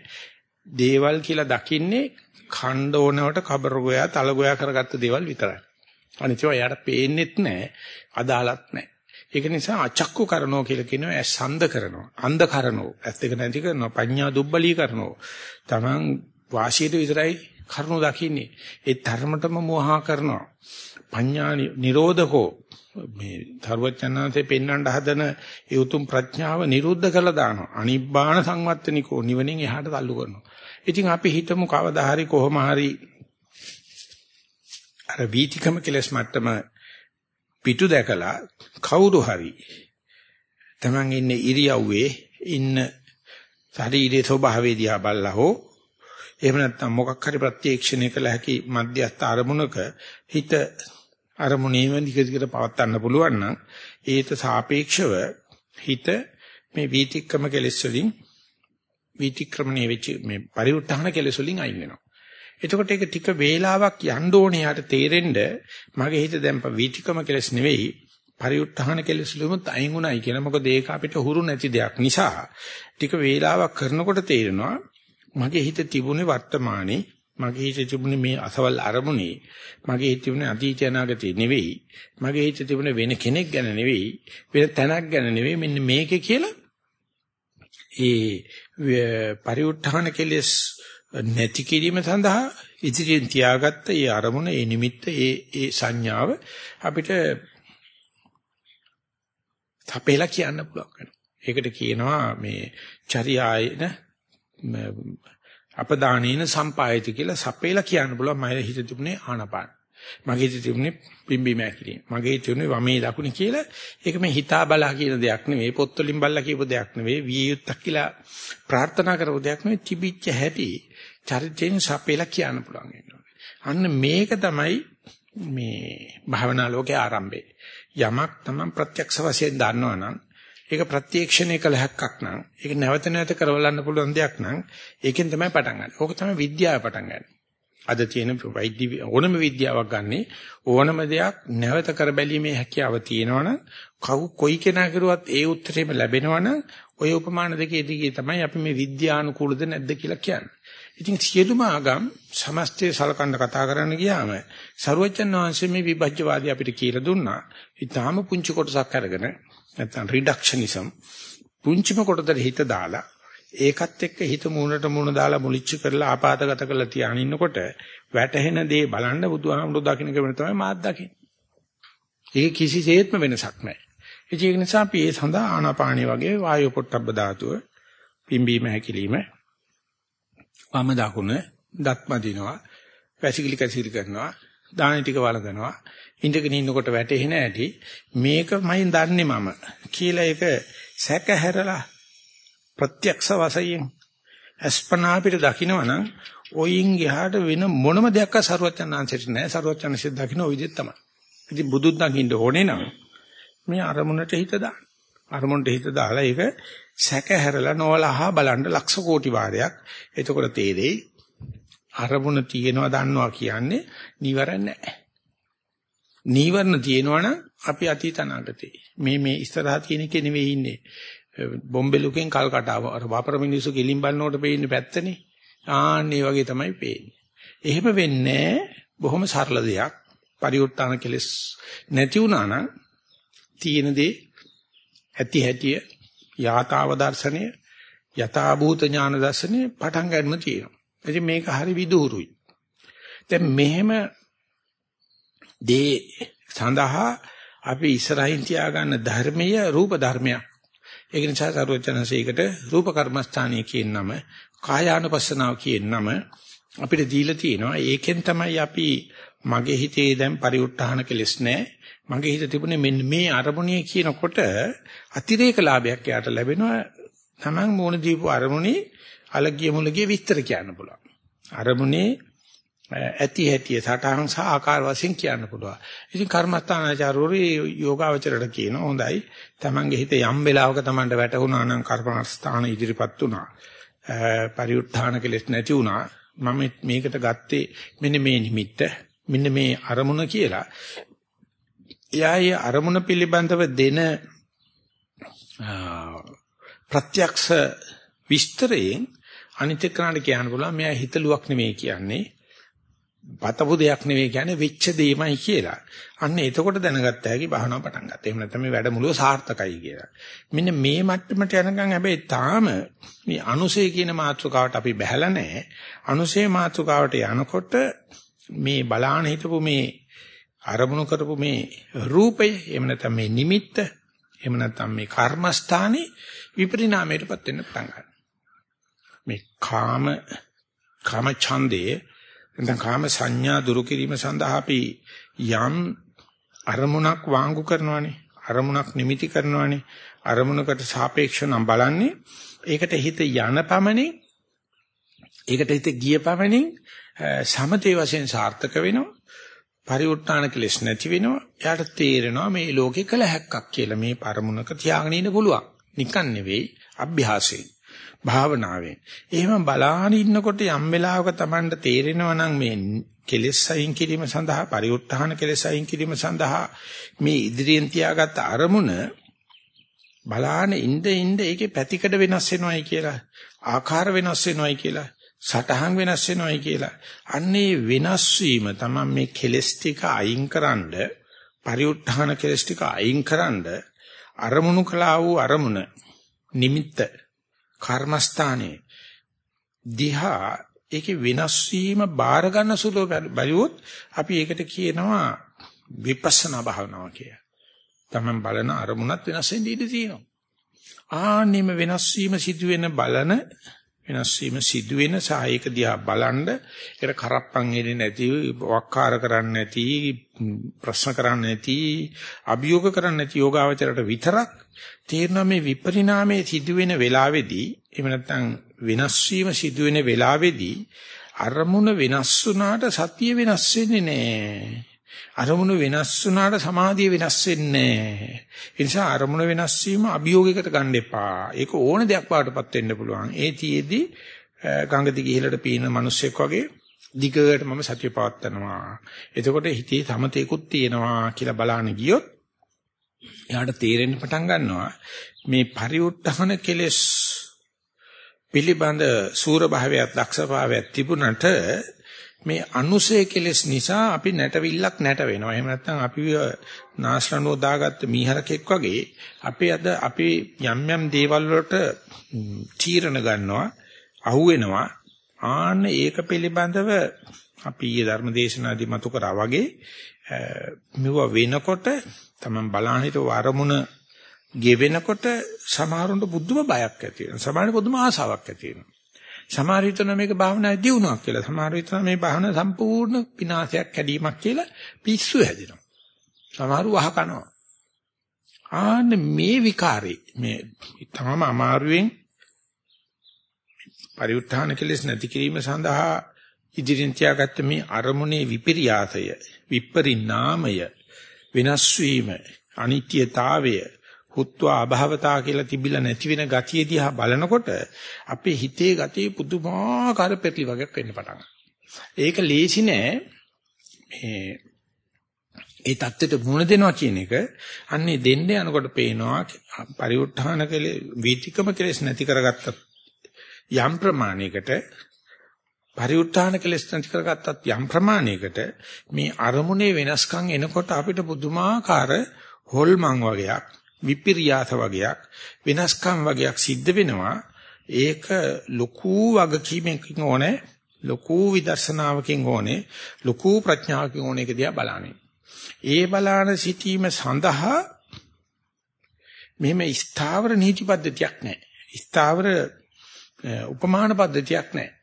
දේවල් කියලා දකින්නේ ඛණ්ඩ ඕනවට කබර ගෝයා තල ගෝයා කරගත්ත දේවල් විතරයි. අනිත් ඒවා එයාට පේන්නෙත් නැහැ, අදාළත් නැහැ. ඒක නිසා අචක්කු කරනෝ කියලා කියනවා ඇස් සඳ කරනවා, අන්ධ කරනෝ, ඇස් දෙක නැති කරනවා, පඤ්ඤා දුබ්බලී කරනෝ. Taman වාසියට විතරයි කරුණු දකින්නේ. ඒ ධර්මතම මෝහා කරනවා. පඤ්ඤා නිරෝධකෝ මේ ධර්මචන්නාන්සේ පෙන්වන්න හදන ඒ උතුම් ප්‍රඥාව නිරුද්ධ කරලා දානවා. අනිබ්බාන සංවත්තනිකෝ නිවනින් එහාට තල්ලු කරනවා. ඉතින් අපි හිතමු කවදා හරි කොහොම හරි අර වීතිකම කෙලස් මට්ටම පිටු දැකලා කවුරු හරි Taman ඉන්නේ ඉරියව්වේ ඉන්න ශරීරයේ ස්වභාවය දිහා බලලා හෝ එහෙම නැත්නම් මොකක් හරි ප්‍රත්‍යක්ෂණය කළ හැකි මධ්‍යස්ථ අරමුණක හිත අරමුණේම දිගට පවත්වන්න පුළුවන් නම් ඒට සාපේක්ෂව හිත මේ වීතික්‍රම කෙලෙස් වලින් වීතික්‍රමණයේ වෙච්ච මේ පරිඋත්ථාන කෙලෙස් වලින් අයින් වෙනවා. එතකොට ඒක ටික වේලාවක් යන්න ඕනේ යාට තේරෙන්න මගේ හිත දැන් වීතික්‍රම කෙලෙස් නෙවෙයි පරිඋත්ථාන කෙලෙස් වලුමුත් අයින් උනායි කියලා. මොකද ඒක අපිට හුරු නැති දෙයක් නිසා ටික වේලාවක් කරනකොට තේරෙනවා මගේ හිත තිබුණේ වර්තමානයේ මගේ හිත තිබුණේ මේ අසවල් අරමුණේ මගේ හිත තිබුණේ අතීත අනාගතේ නෙවෙයි මගේ හිත තිබුණේ වෙන කෙනෙක් ගැන නෙවෙයි වෙන තැනක් ගැන නෙවෙයි මෙන්න මේකේ කියලා ඒ පරිඋත්ථාන කෙලෙස් නැති කිරීම සඳහා ඉදිරියෙන් තියාගත්ත ඒ අරමුණ ඒ නිමිත්ත ඒ ඒ සංඥාව අපිට තපේලා කියන්න පුළුවන් වෙනවා. ඒකට කියනවා මේ චර්යායන අපදානේන සම්පායති කියලා සපේලා කියන්න පුළුවන් මම හිත තිබුණේ ආනපාන. මගේ හිත තිබුණේ පිම්බීම ඇකිලිම. මගේ හිත තිබුණේ වමේ දකුණ කියලා. ඒක මේ හිතා බලා කියන දෙයක් නෙවෙයි. පොත්වලින් බලලා කියපු දෙයක් නෙවෙයි. විය යුත්තක් කියලා ප්‍රාර්ථනා කරපු දෙයක් නෙවෙයි. තිබිච්ච හැටි චරිතයෙන් සපේලා කියන්න පුළුවන් අන්න මේක තමයි මේ භාවනා ලෝකයේ ආරම්භය. යමක් තමයි ප්‍රත්‍යක්ෂ වශයෙන් දන්නවනම් ඒක ප්‍රත්‍යක්ෂණය කළ හැක්කක් නම් ඒක නැවත නැවත කරවලන්න පුළුවන් දෙයක් නම් ඒකෙන් තමයි පටන් ගන්න. ඕක තමයි විද්‍යාව පටන් ගන්න. අද තියෙන වෛද්‍ය ඕනම විද්‍යාවක් ගන්නේ ඕනම දෙයක් නැවත කර බැලීමේ හැකියාව තියෙනවනම් කවු කොයි කෙනා කරුවත් ඒ උත්තරේම ලැබෙනවනම් ඔය උපමාන දෙකේදී තමයි අපි මේ විද්‍යානුකූලද නැද්ද කියලා කියන්නේ. ඉතින් සියලුම ආගම් සමස්තය සලකන්න කතා කරන්න ගියාම සරුවචන් වහන්සේ මේ විභජ්‍යවාදී අපිට කියලා දුන්නා. ඊටාම පුංචි කොටසක් අරගෙන නැත්නම් රිඩක්ෂනිසම් පුංචිම කොටතර හිත දාලා ඒකත් එක්ක හිත මූණට මූණ දාලා මුලිච්ච කරලා ආපాతගත කරලා තියාගෙන ඉන්නකොට වැටහෙන දේ බලන්න බුදුහාමුදුරු දකින්න කෙනෙක් තමයි මාත් දකින්නේ. ඒක කිසිසේත්ම වෙනසක් නැහැ. ඒක නිසා අපි ඒ සඳහා ආනාපානිය වගේ වායු පොට්ටබ්බ ධාතුව පිම්බීම හැකිලිම වම දකුණ දත්ම දිනවා වැසිකිලි කැසිලි කරනවා දාන ටික වළඳනවා ඉඳගෙන ඉන්නකොට වැටෙහෙන ඇති මේකමයි දන්නේ මම කියලා ඒක සැකහැරලා ප්‍රත්‍යක්ෂ වශයෙන් අස්පනා අපිට දකින්නවනම් ඔයින් ගහට වෙන මොනම දෙයක් සරුවචනාංශයට නැහැ සරුවචනාංශය දකින්න ඔය විදිහට තමයි. ඉතින් බුදුන් දකින්න ඕනේ නම් මේ අරමුණට හිත දාන්න. අරමුණට හිත දාලා ඒක සැකහැරලා නොවලහා බලන්න ලක්ෂ කෝටි වාරයක්. එතකොට තේරෙයි අරමුණ තියෙනවා දන්නවා කියන්නේ නිවරණ නැහැ. නීවරණ තියෙනවනම් අපි අතීත අනාගතේ. මේ මේ ඉස්සරහා තියෙන එකේ නෙවෙයි ඉන්නේ. බොම්බෙලුකෙන් කල් කටාව අර වපර මිනිස්සු ගෙලින් බලනකොට පේන්නේ පැත්තනේ. ආන්නේ වගේ තමයි පේන්නේ. එහෙම වෙන්නේ බොහොම සරල දෙයක්. පරිඋත්තාන කෙලස් නැති වුණා නම් තියෙන දේ ඇති හැටිය යථාව දර්ශනය යථා භූත ඥාන දර්ශනය පටන් ගන්න තියෙනවා. ඉතින් මේක හරි විදුහුරුයි. දැන් මෙහෙම දේ සඳහා අපි ඉස්සරහින් තියාගන්න ධර්මීය රූප ධර්මයක්. ඒක නිසා සරුවචනසේකට රූප කර්මස්ථානීය කියන නම, කායානුපස්සනාව කියන නම අපිට දීලා තියෙනවා. ඒකෙන් තමයි අපි මගේ හිතේ දැන් පරිඋත්ථාන කෙලස් නැහැ. මගේ හිත තිබුණේ මෙන්න මේ අරමුණේ කියනකොට අතිරේක ලාභයක් යාට ලැබෙනවා. Taman මූණ දීපු අරමුණේ අලගිය මුලගිය විස්තර කියන්න පුළුවන්. අරමුණේ ඇති හැටි සටහන් සහ ආකාර වශයෙන් කියන්න පුළුවන්. ඉතින් කර්මස්ථානාචාරවරු යෝගාවචරයට කියන හොඳයි. Tamange හිත යම් වෙලාවක Tamanට වැටුණා නම් කර්මස්ථාන ඉදිරිපත් වුණා. පරිඋත්ථාන කෙලෙස් නැති වුණා. මම මේකට ගත්තේ මෙන්න මේ නිමිත්ත මෙන්න මේ අරමුණ කියලා. එයාගේ අරමුණ පිළිබඳව දෙන ප්‍රත්‍යක්ෂ විස්තරයෙන් අනිත් එක්කනට කියන්න පුළුවන් මෙයා හිතලුවක් නෙමෙයි කියන්නේ බතපු දෙයක් නෙවෙයි කියන්නේ වෙච්ච දෙයමයි කියලා. අන්න එතකොට දැනගත්ත හැකි භාවනාව පටන් ගත්තා. එහෙම නැත්නම් මේ වැඩමුළුව සාර්ථකයි කියලා. මෙන්න මේ මට්ටමට යනකම් හැබැයි තාම මේ අනුසය කියන මාතෘකාවට අපි බහැලා නැහැ. අනුසය මාතෘකාවට යනකොට මේ බලාන හිටපු මේ අරමුණු කරපු මේ රූපය එහෙම නැත්නම් මේ නිමිත්ත එහෙම නැත්නම් මේ කර්මස්ථානේ විපරිණාමයටපත් වෙන්න පටන් ගන්නවා. මේ කාම කාම ඡන්දේ නැත්නම් කාම සංඥා දුරු කිරීම සඳහා අපි යම් අරමුණක් වාංගු කරනවානේ අරමුණක් නිමිති කරනවානේ. අරමුණකට සාපේක්ෂව නම් බලන්නේ. ඒකට හිත යන පමණින් ඒකට හිත ගිය පමණින් සමතේ වශයෙන් සාර්ථක වෙනවා. පරිඋත්තාන කෙලස් නැති වෙනවා. එයාට තේරෙනවා මේ ලෝකේ කළ හැක්කක් කියලා. මේ පරමුණක තියාගෙන ඉන්න පුළුවන්. නිකන් නෙවෙයි අභ්‍යාසයෙන්. භාවනාවෙන්. එහෙම බලාගෙන ඉන්නකොට යම් වෙලාවක Tamanට තේරෙනවා නම් මේ කෙලෙස් අයින් කිරීම සඳහා පරිඋත්ථාන කෙලෙස් අයින් කිරීම සඳහා මේ ඉදිරියෙන් තියාගත්ත අරමුණ බලාන ඉඳ ඉඳ ඒකේ පැතිකඩ වෙනස් වෙනවයි කියලා ආකාර වෙනස් වෙනවයි කියලා සටහන් වෙනස් වෙනවයි කියලා අන්නේ වෙනස් වීම තමයි මේ කෙලෙස් ටික අයින්කරනද පරිඋත්ථාන කෙලෙස් ටික අයින්කරනද අරමුණු කළා වූ අරමුණ නිමිත්ත කර්මස්ථානයේ දිහා ඒකේ වෙනස් වීම බාර ගන්න සුළු බැලුවොත් අපි ඒකට කියනවා විපස්සනා භාවනාව කියලා. තමන් බලන අරමුණත් වෙනස් වෙන්න ඉඩ තියෙනවා. ආන්නෙම වෙනස් වීම සිදුවෙන බලන වෙනස් වීම සිදුවෙන සායක දිහා බලනද ඒකට කරප්පන් එන්නේ නැති වක්කාර කරන්නේ නැති ප්‍රශ්න කරන්නේ නැති අභියෝග කරන්නේ නැති යෝගාවචරයට විතරක් තේරෙනවා මේ විපරිණාමයේ සිදුවෙන වෙලාවේදී එහෙම නැත්නම් වෙනස් වීම සිදුවෙන වෙලාවේදී අරමුණ වෙනස් වුණාට සතිය වෙනස් වෙන්නේ නැහැ. අරමුණ වෙනස් වුණාට සමාධිය වෙනස් වෙන්නේ නැහැ. ඒ නිසා අරමුණ වෙනස් වීම අභියෝගයකට ගන්න එපා. ඒක ඕන දෙයක් වාටපත් වෙන්න පුළුවන්. ඒ තියේදී ගඟ දිගේ ඉහළට පීන මිනිස්සෙක් වගේ දිගට මම සතිය පවත්නවා. එතකොට හිතේ සමතේකුත් තියෙනවා කියලා බලන්න ගියොත් එයාට තේරෙන්න පටන් ගන්නවා මේ පරිඋත්හන කෙලෙස් පිළිබඳ සූර භාවයක් දක්ෂ භාවයක් තිබුණට මේ අනුසය කෙලෙස් නිසා අපි නැටවිල්ලක් නැට වෙනවා. එහෙම නැත්නම් අපි නාස්රණුව දාගත්ත මීහරකෙක් වගේ අපි අද අපි යම් යම් දේවල් වලට තීරණ ගන්නවා, අහුවෙනවා. ආන්න ඒක පිළිබඳව අපි ඊයේ ධර්මදේශනාදී මතු කරා වගේ මෙව වෙනකොට තමන් බලහිට වරමුණ ගෙවෙනකොට සමහරුන්ට බුද්ධම බයක් ඇති වෙනවා. සමහරට බුදුම ආසාවක් ඇති වෙනවා. සමහර හිතන මේක භාවනාවේ දියුණුවක් කියලා. සමහර හිතන මේ භාවනාව සම්පූර්ණ විනාශයක් කැඩීමක් කියලා පිස්සු හැදෙනවා. සමහරු වහ කනවා. ආන්න මේ විකාරේ මේ තම අමාරුවෙන් පරිඋත්ථාන කෙලෙස් නැති කිරීම සඳහා ඉදිරියෙන් තියාගත්ත මේ අරමුණේ විපිරියාසය විපරිණාමය වෙනස් වීම අනිත්‍යතාවය හුත්වා අභවතා කියලා තිබිලා නැති වෙන ගතිය දිහා බලනකොට අපේ හිතේ ගතිය පුදුමාකාර පෙරලි වගේක් වෙන්න පටන් ඒක ලේසි නෑ. මේ ඒ தත්ත්වයට මුහුණ දෙනවා කියන එක අන්නේ දෙන්න යනකොට පේනවා පරිඋත්ථාන කලේ වීතිකම කෙලස් නැති කරගත්ත යම් ප්‍රමාණයකට පරිඋත්ථාන කෙලස් නැති කරගත්තත් යම් ප්‍රමාණයකට මේ අරමුණේ වෙනස්කම් එනකොට අපිට පුදුමාකාර හොල්මන් වගේක් විපිරියාස වගේක් වෙනස්කම් වගේක් සිද්ධ වෙනවා. ඒක ලොකු වගකීමකින් ඕනේ ලොකු විදර්ශනාවකින් ඕනේ ලොකු ප්‍රඥාවකින් ඕනේ ඒක දිහා බලන්නේ. ඒ බලාන සිටීම සඳහා මෙහෙම ස්ථාවර නීති පද්ධතියක් නැහැ. ස්ථාවර උපමාන පද්ධතියක් නැහැ.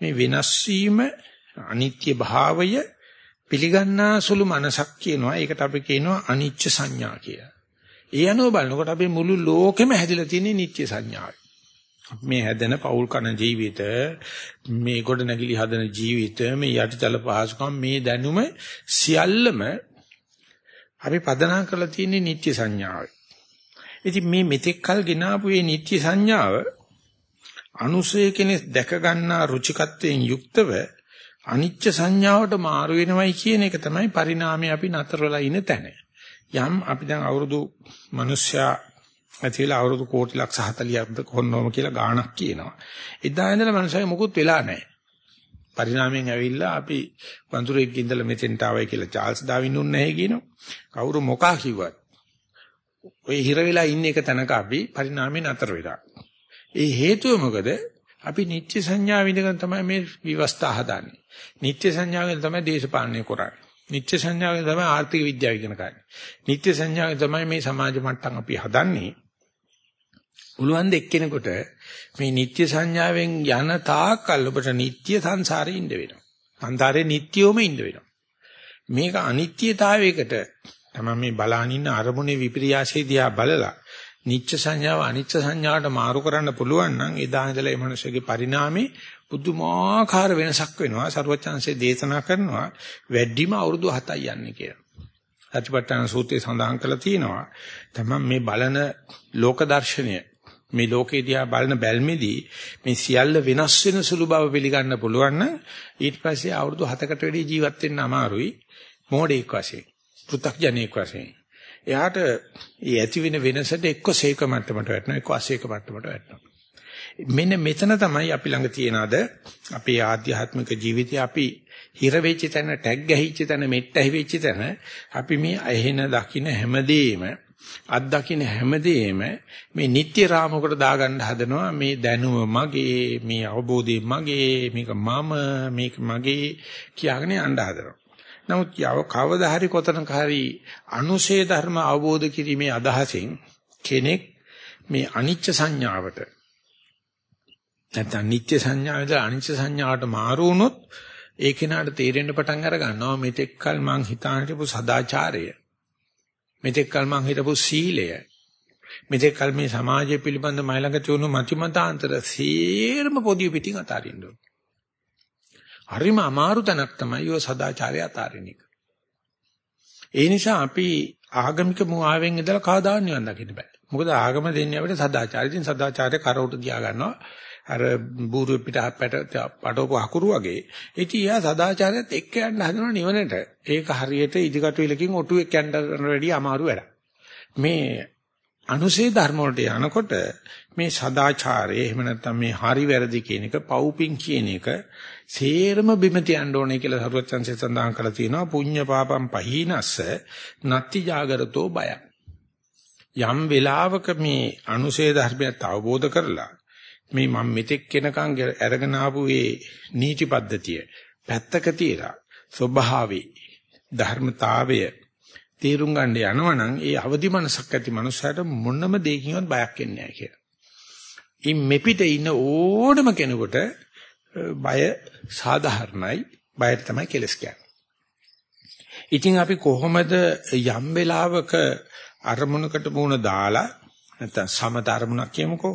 මේ වෙනස් වීම අනිත්‍ය භාවය පිළිගන්නා සුළු මනසක් කියනවා. ඒකට අපි කියනවා අනිච්ච සංඥා කියලා. ඒ අනුව බලනකොට අපේ මුළු ලෝකෙම හැදිලා තියෙන නිත්‍ය සංඥාවයි. මේ හැදෙන පෞල් කන ජීවිත, මේ ගොඩ නැගිලි හදන ජීවිත, මේ යටිතල පහසුකම් මේ දැනුම සියල්ලම අපි පදනම් කරලා තියෙන නිත්‍ය සංඥාවයි. ඉතින් මේ මෙතෙක් කල් ගෙනාවු මේ නිත්‍ය සංඥාව අනුසය කෙනෙක් දැක ගන්නා රුචිකත්වයෙන් යුක්තව අනිච්ච සංඥාවට මාරු වෙනවයි කියන එක තමයි පරිණාමය අපි නතර වෙලා ඉන්න තැන. යම් අපි දැන් අවුරුදු මිනිස්සයා ඇතිලා අවුරුදු කෝටි ලක්ෂ 40ක්ද කොන්නෝම කියලා ගාණක් කියනවා. එදා ඉඳලා මිනිස්සුයි මොකුත් වෙලා නැහැ. පරිණාමයෙන් ඇවිල්ලා අපි වඳුරෙක් ඉඳලා මෙතෙන්ට ආවයි කියලා චාල්ස් ඩාවින් උන්නේ නැහැ කියනවා. කවුරු මොකා කිව්වත් ඔය හිර වෙලා ඉන්න එක තැනක අපි පරිණාමයෙන් අතර වෙලා. ඒ හේතුව මොකද? අපි නිත්‍ය සංඥා විඳගෙන තමයි මේ විවස්ථා හදාන්නේ. නිත්‍ය සංඥාවෙන් තමයි දේශපාලනය කරන්නේ. නිත්‍ය සංඥාවෙන් තමයි ආර්ථික විද්‍යාව ඉගෙන ගන්න. නිත්‍ය සංඥාවෙන් තමයි මේ සමාජ මට්ටම් අපි හදන්නේ. උළුවන් දෙක්කෙනෙකුට මේ නිත්‍ය සංඥාවෙන් යන තාක්කල් ඔබට නිත්‍ය සංසාරේ ඉන්න වෙනවා. සංසාරේ නිට්ටියෝම ඉන්න වෙනවා. මේක අනිත්‍යතාවයකට තමයි මේ බලානින්න අරමුණේ විපර්යාසය දිහා බලලා නිච්ච සංඥාව අනිච්ච සංඥාවට මාරු කරන්න පුළුවන් නම් එදා ඉඳලා මේ මිනිස්සුගේ පරිණාමේ පුදුමාකාර වෙනසක් වෙනවා. සරුවචාන්සේ දේශනා කරනවා වැඩිම අවුරුදු 7යි යන්නේ කියලා. සතිපට්ඨාන සූත්‍රයේ සඳහන් කරලා තියෙනවා. තමයි මේ බලන ලෝක දර්ශනය මේ ලෝකේ දිහා බලන බැල්මේදී මේ සියල්ල වෙනස් වෙන සුළු බව පිළිගන්න පුළුවන් නම් ඊට පස්සේ අවුරුදු 7කට වැඩි ජීවත් වෙන්න අමාරුයි මොඩේක් වශයෙන් පෘථග්ජනේක් වශයෙන් එයාට ඒ ඇති වෙන වෙනසට එක්ක සීක මට්ටමට වැටෙනවා එක්ක අසීක මට්ටමට වැටෙනවා මෙන්න මෙතන තමයි අපි ළඟ තියනද අපේ ආධ්‍යාත්මික ජීවිතය අපි හිර වෙච්ච තැන ටැග් ගැහිච්ච තැන මෙට්ට ඇහිවෙච්ච තැන අපි මේ ඇහෙන දකින්න හැමදේම අත් දකින්න හැමදේම මේ නිත්‍ය රාමකට දාගන්න හදනවා. මේ දැනුම මගේ මේ අවබෝධය මගේ මේක මම මේක මගේ කියාගෙන යන්න හදනවා. නමුත් යව කවදා හරි කොතනක හරි අනුශේ ධර්ම අවබෝධ කිරීමේ අදහසින් කෙනෙක් මේ අනිච්ච සංඥාවට නැත්නම් නිත්‍ය සංඥාවද අනිච්ච සංඥාවට මාරු වුණොත් ඒ කෙනාට තේරෙන්න පටන් අර ගන්නවා මෙතෙක්කල් මං හිතාන හිටපු සදාචාරය මෙතෙක්කල් මං හිටපු සීලය මෙතෙක්කල් මේ සමාජය පිළිබඳ මයිලඟ තියුණු මතිමතාන්තර සේරම පොදිය පිටින් අතාරින්න ඕන. හරිම අමාරු තැනක් තමයි ඔය සදාචාරය අතාරින එක. ඒ නිසා අපි ආගමික මුවාවෙන් ඉඳලා කවදාවත් නිවන් දකින්න බෑ. මොකද ආගම දෙන්නේ අපිට සදාචාරය. ඉතින් සදාචාරය කරවුට තියා ගන්නවා. අර බూరు පිට පැට පටවපු අකුරු වගේ. ඉතින් එයා සදාචාරයත් එක්ක යන්න හදනවා නිවනට. ඒක හරියට ඉදිකටු ඉලකින් ඔටුවෙක් යන්න වැඩිය අමාරු වැඩක්. මේ අනුසේ ධර්ම වලට යනකොට මේ සදාචාරය එහෙම නැත්නම් මේ හරි වැරදි කියන එක පවුපින් කියන එක සේරම බිම තියන්න ඕනේ කියලා සරුවචන්සේ සඳහන් කරලා තියෙනවා පුඤ්ඤ පාපම් පහීනස්ස නත්ති జాగරතෝ බය යම් වෙලාවක මේ අනුසේ ධර්මයත් අවබෝධ කරලා මේ මම මෙතෙක් කෙනකන් අරගෙන ආපු මේ නීති පද්ධතිය පැත්තක තියලා ස්වභාවේ ධර්මතාවය තේරුම් ගන්න යනවනම් ඒ අවදි මනසක් ඇති මනුස්සයට මොනම දෙයකින්වත් බයක් එන්නේ නැහැ කියලා. ඉන් මෙපිට ඉන්න ඕනම කෙනෙකුට බය සාධාරණයි. බයට තමයි කෙලස් කියන්නේ. ඉතින් අපි කොහොමද යම් වෙලාවක අරමුණකට මුණ දාලා නැත්නම් සමත අරමුණක් කියමුකෝ.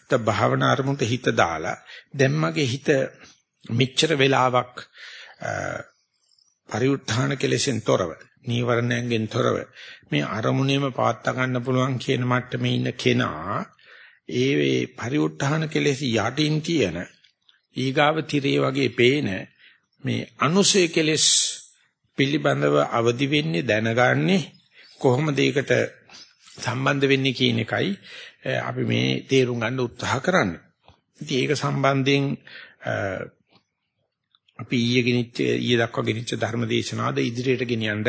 නැත්නම් භාවනා අරමුණට හිත දාලා දැන් මගේ හිත මෙච්චර වෙලාවක් පරිඋත්ථාන කෙලෙසෙන් තොරව නීවරණයෙන් තොරව මේ අරමුණේම පවත්වා ගන්න පුළුවන් කියන මට්ටමේ ඉන්න කෙනා ඒ වේ පරිඋත්ථාන කෙලෙස යටින් තියෙන ඊගාව tire වගේ පේන මේ අනුසය කෙලෙස් පිළිබඳව අවදි වෙන්නේ දැනගන්නේ කොහොමද ඒකට සම්බන්ධ වෙන්නේ කියන එකයි අපි මේ තේරුම් ගන්න උත්සාහ කරන්නේ. ඉතින් ඒක සම්බන්ධයෙන් අපි ඊයේ ගෙනිච්ච ඊයේ දක්වා ගෙනිච්ච ධර්ම දේශනාවද ඉදිරියට ගෙනියන්න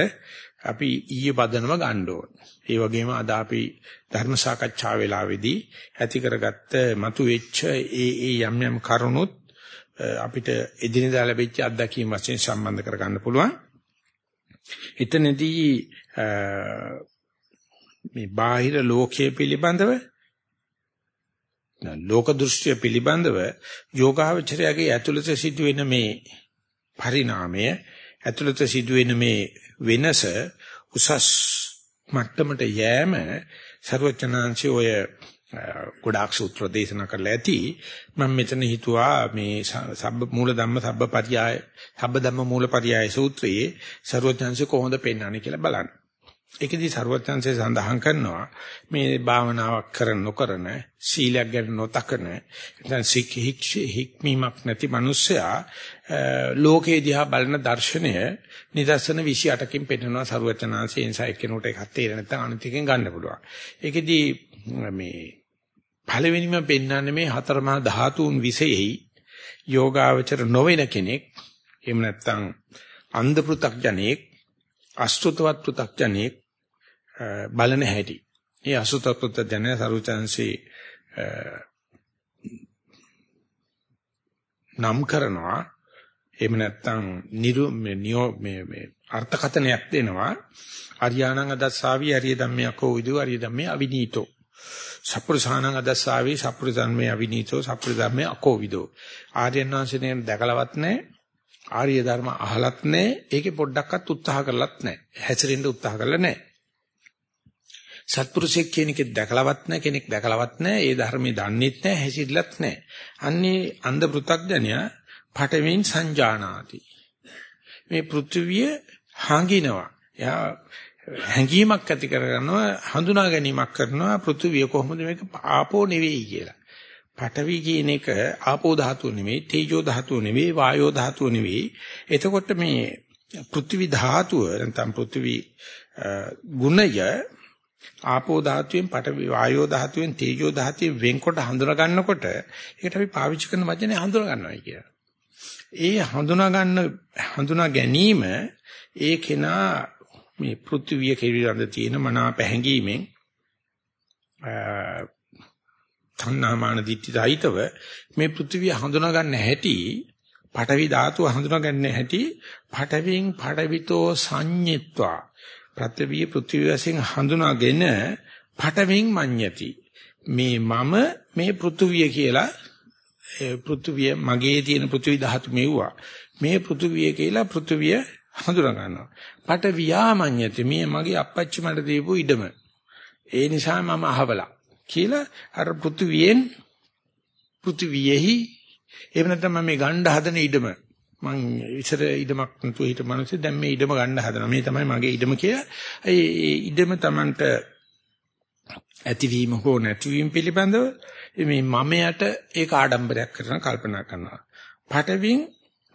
අපි ඊයේ බදනම ගන්න ඕන. ඒ වගේම අද අපි ධර්ම සාකච්ඡා වේලාවේදී ඇති කරගත්ත මතු වෙච්ච ඒ ඒ යම් යම් කරුණුත් අපිට එදිනෙදා ලැබිච්ච අත්දැකීම් වශයෙන් සම්බන්ධ කරගන්න පුළුවන්. එතනදී මේ බාහිර ලෝකයේ පිළිබඳව ලෝක දෘෂ්ටිය පිළිබඳව යෝගාවචරයාගේ ඇතුළත සිදුවෙන මේ පරිණාමය ඇතුළත සිදුවෙන මේ වෙනස උසස් මට්ටමට යෑම ਸਰවචනාංශය ඔය ගොඩාක් සූත්‍ර දේශනා කරලා ඇති. මම මෙතන හිතුවා මේ සබ්බ මූල ධම්ම සබ්බ පරියාය සබ්බ ධම්ම මූල පරියාය සූත්‍රයේ ਸਰවචනාංශය කොහොමද පෙන්වන්නේ කියලා බලන්න. ඒකෙදී ਸਰවඥන්සේ සඳහන් කරනවා මේ භාවනාවක් කරන නොකරන සීලයක් ගැන නොතකන දැන් හික්මීමක් නැති මිනිස්සයා ලෝකේ දිහා බලන දර්ශනය නිදර්ශන 28කින් පෙන්නනවා ਸਰවඥාන්සේ එනිසා එක්කෙනෙකුට එකක් තේරෙන්නේ නැත්නම් අනිතිකෙන් ගන්න පුළුවන්. ඒකෙදී මේ පළවෙනිම පෙන්වන්නේ මේ හතරමහා ධාතුන් විසෙහි යෝගාවචර නොවන කෙනෙක් එහෙම නැත්නම් අන්ධ පෘ탁ජනෙක් අස්තුතවත් පෘ탁ජනෙක් බලන හැටි. ඒ අසුතපුත් දැන සරුචන්සි නම් කරනවා. එහෙම නැත්නම් නිරු මේ නියෝ මේ මේ අර්ථකථනයක් දෙනවා. අරියාණං අදස්සාවි අරිය ධම්මයකෝ විදු අරිය ධම්මේ අවිනීතෝ. සප්පුරුසානං අදස්සාවි සප්පුරු ධම්මේ අවිනීතෝ සප්පුරු ධම්මේ අකෝ විදෝ ආර්යයන් වහන්සේ දැකලවත් නැහැ. ආර්ය ධර්ම අහලත් නැහැ. ඒකේ පොඩ්ඩක්වත් උත්සාහ කරලත් නැහැ. හැසිරෙන්න උත්සාහ කරලා නැහැ. සත්පුරුෂයෙක් කියන එකෙක් දැකලවත් නැහැ කෙනෙක් දැකලවත් නැහැ ඒ ධර්මයේ දන්නෙත් නැහැ හැසිරෙලත් නැහැ. අන්නේ අන්ධ පෘ탁ඥය පඨවින් සංජානාති. මේ පෘථිවිය හංගිනවා. එයා හැඟීමක් ඇති කරගන්නවා හඳුනා ගැනීමක් කරනවා පෘථිවිය කොහොමද මේක ආපෝ නෙවෙයි කියලා. පඨවි කියන එක ආපෝ ධාතුව නෙවෙයි තේජෝ ධාතුව නෙවෙයි වායෝ ධාතුව නෙවෙයි. එතකොට මේ පෘථිවි ධාතුව නැත්නම් පෘථිවි ගුණය ආපෝ ධාතුවෙන් පඨවි වායෝ ධාතුවෙන් තේජෝ ධාතුවෙන් වෙන්කොට හඳුනා ගන්නකොට ඒකට අපි පාවිච්චි කරන වචනේ හඳුනා ගන්නවායි කියලා. ඒ හඳුනා ගන්න හඳුනා ගැනීම ඒ කෙනා මේ පෘථිවිය කෙරෙහිඳ තියෙන මනා පැහැඟීමෙන් තණ්හාමාන දිට්ඨියිතව මේ පෘථිවිය හඳුනා ගන්න හැටි පඨවි ධාතුව හඳුනා ගන්න හැටි පඨවින් පඨවිතෝ සංඤිත්වා පෘථිවිය පෘථිවිය වශයෙන් හඳුනාගෙන පඨවින් මඤ්ඤති. මේ මම මේ පෘථිවිය කියලා පෘථිවිය මගේ තියෙන පෘථිවි ධාතු මෙව්වා. මේ පෘථිවිය කියලා පෘථිවිය හඳුනා ගන්නවා පඨවියා මඤ්ඤති. මේ මගේ අපච්චි මට දීපු ඉඩම. ඒ නිසා මම අහවලා. කියලා අර පෘථිවියෙන් පෘථිවියෙහි එහෙම නැත්නම් මම මේ ගණ්ඩ හදන ඉඩම මං ඉතර ඉඩමක් නැතුව හිට මිනිස්සු දැන් මේ ඉඩම ගන්න හදනවා. මේ තමයි මගේ ඉඩම කියලා. ඒ ඉඩම Tamanට ඇතිවීම හෝ නැතිවීම පිළිබඳව මේ මමයට ඒක ආඩම්බරයක් කරන කල්පනා කරනවා. පටවින්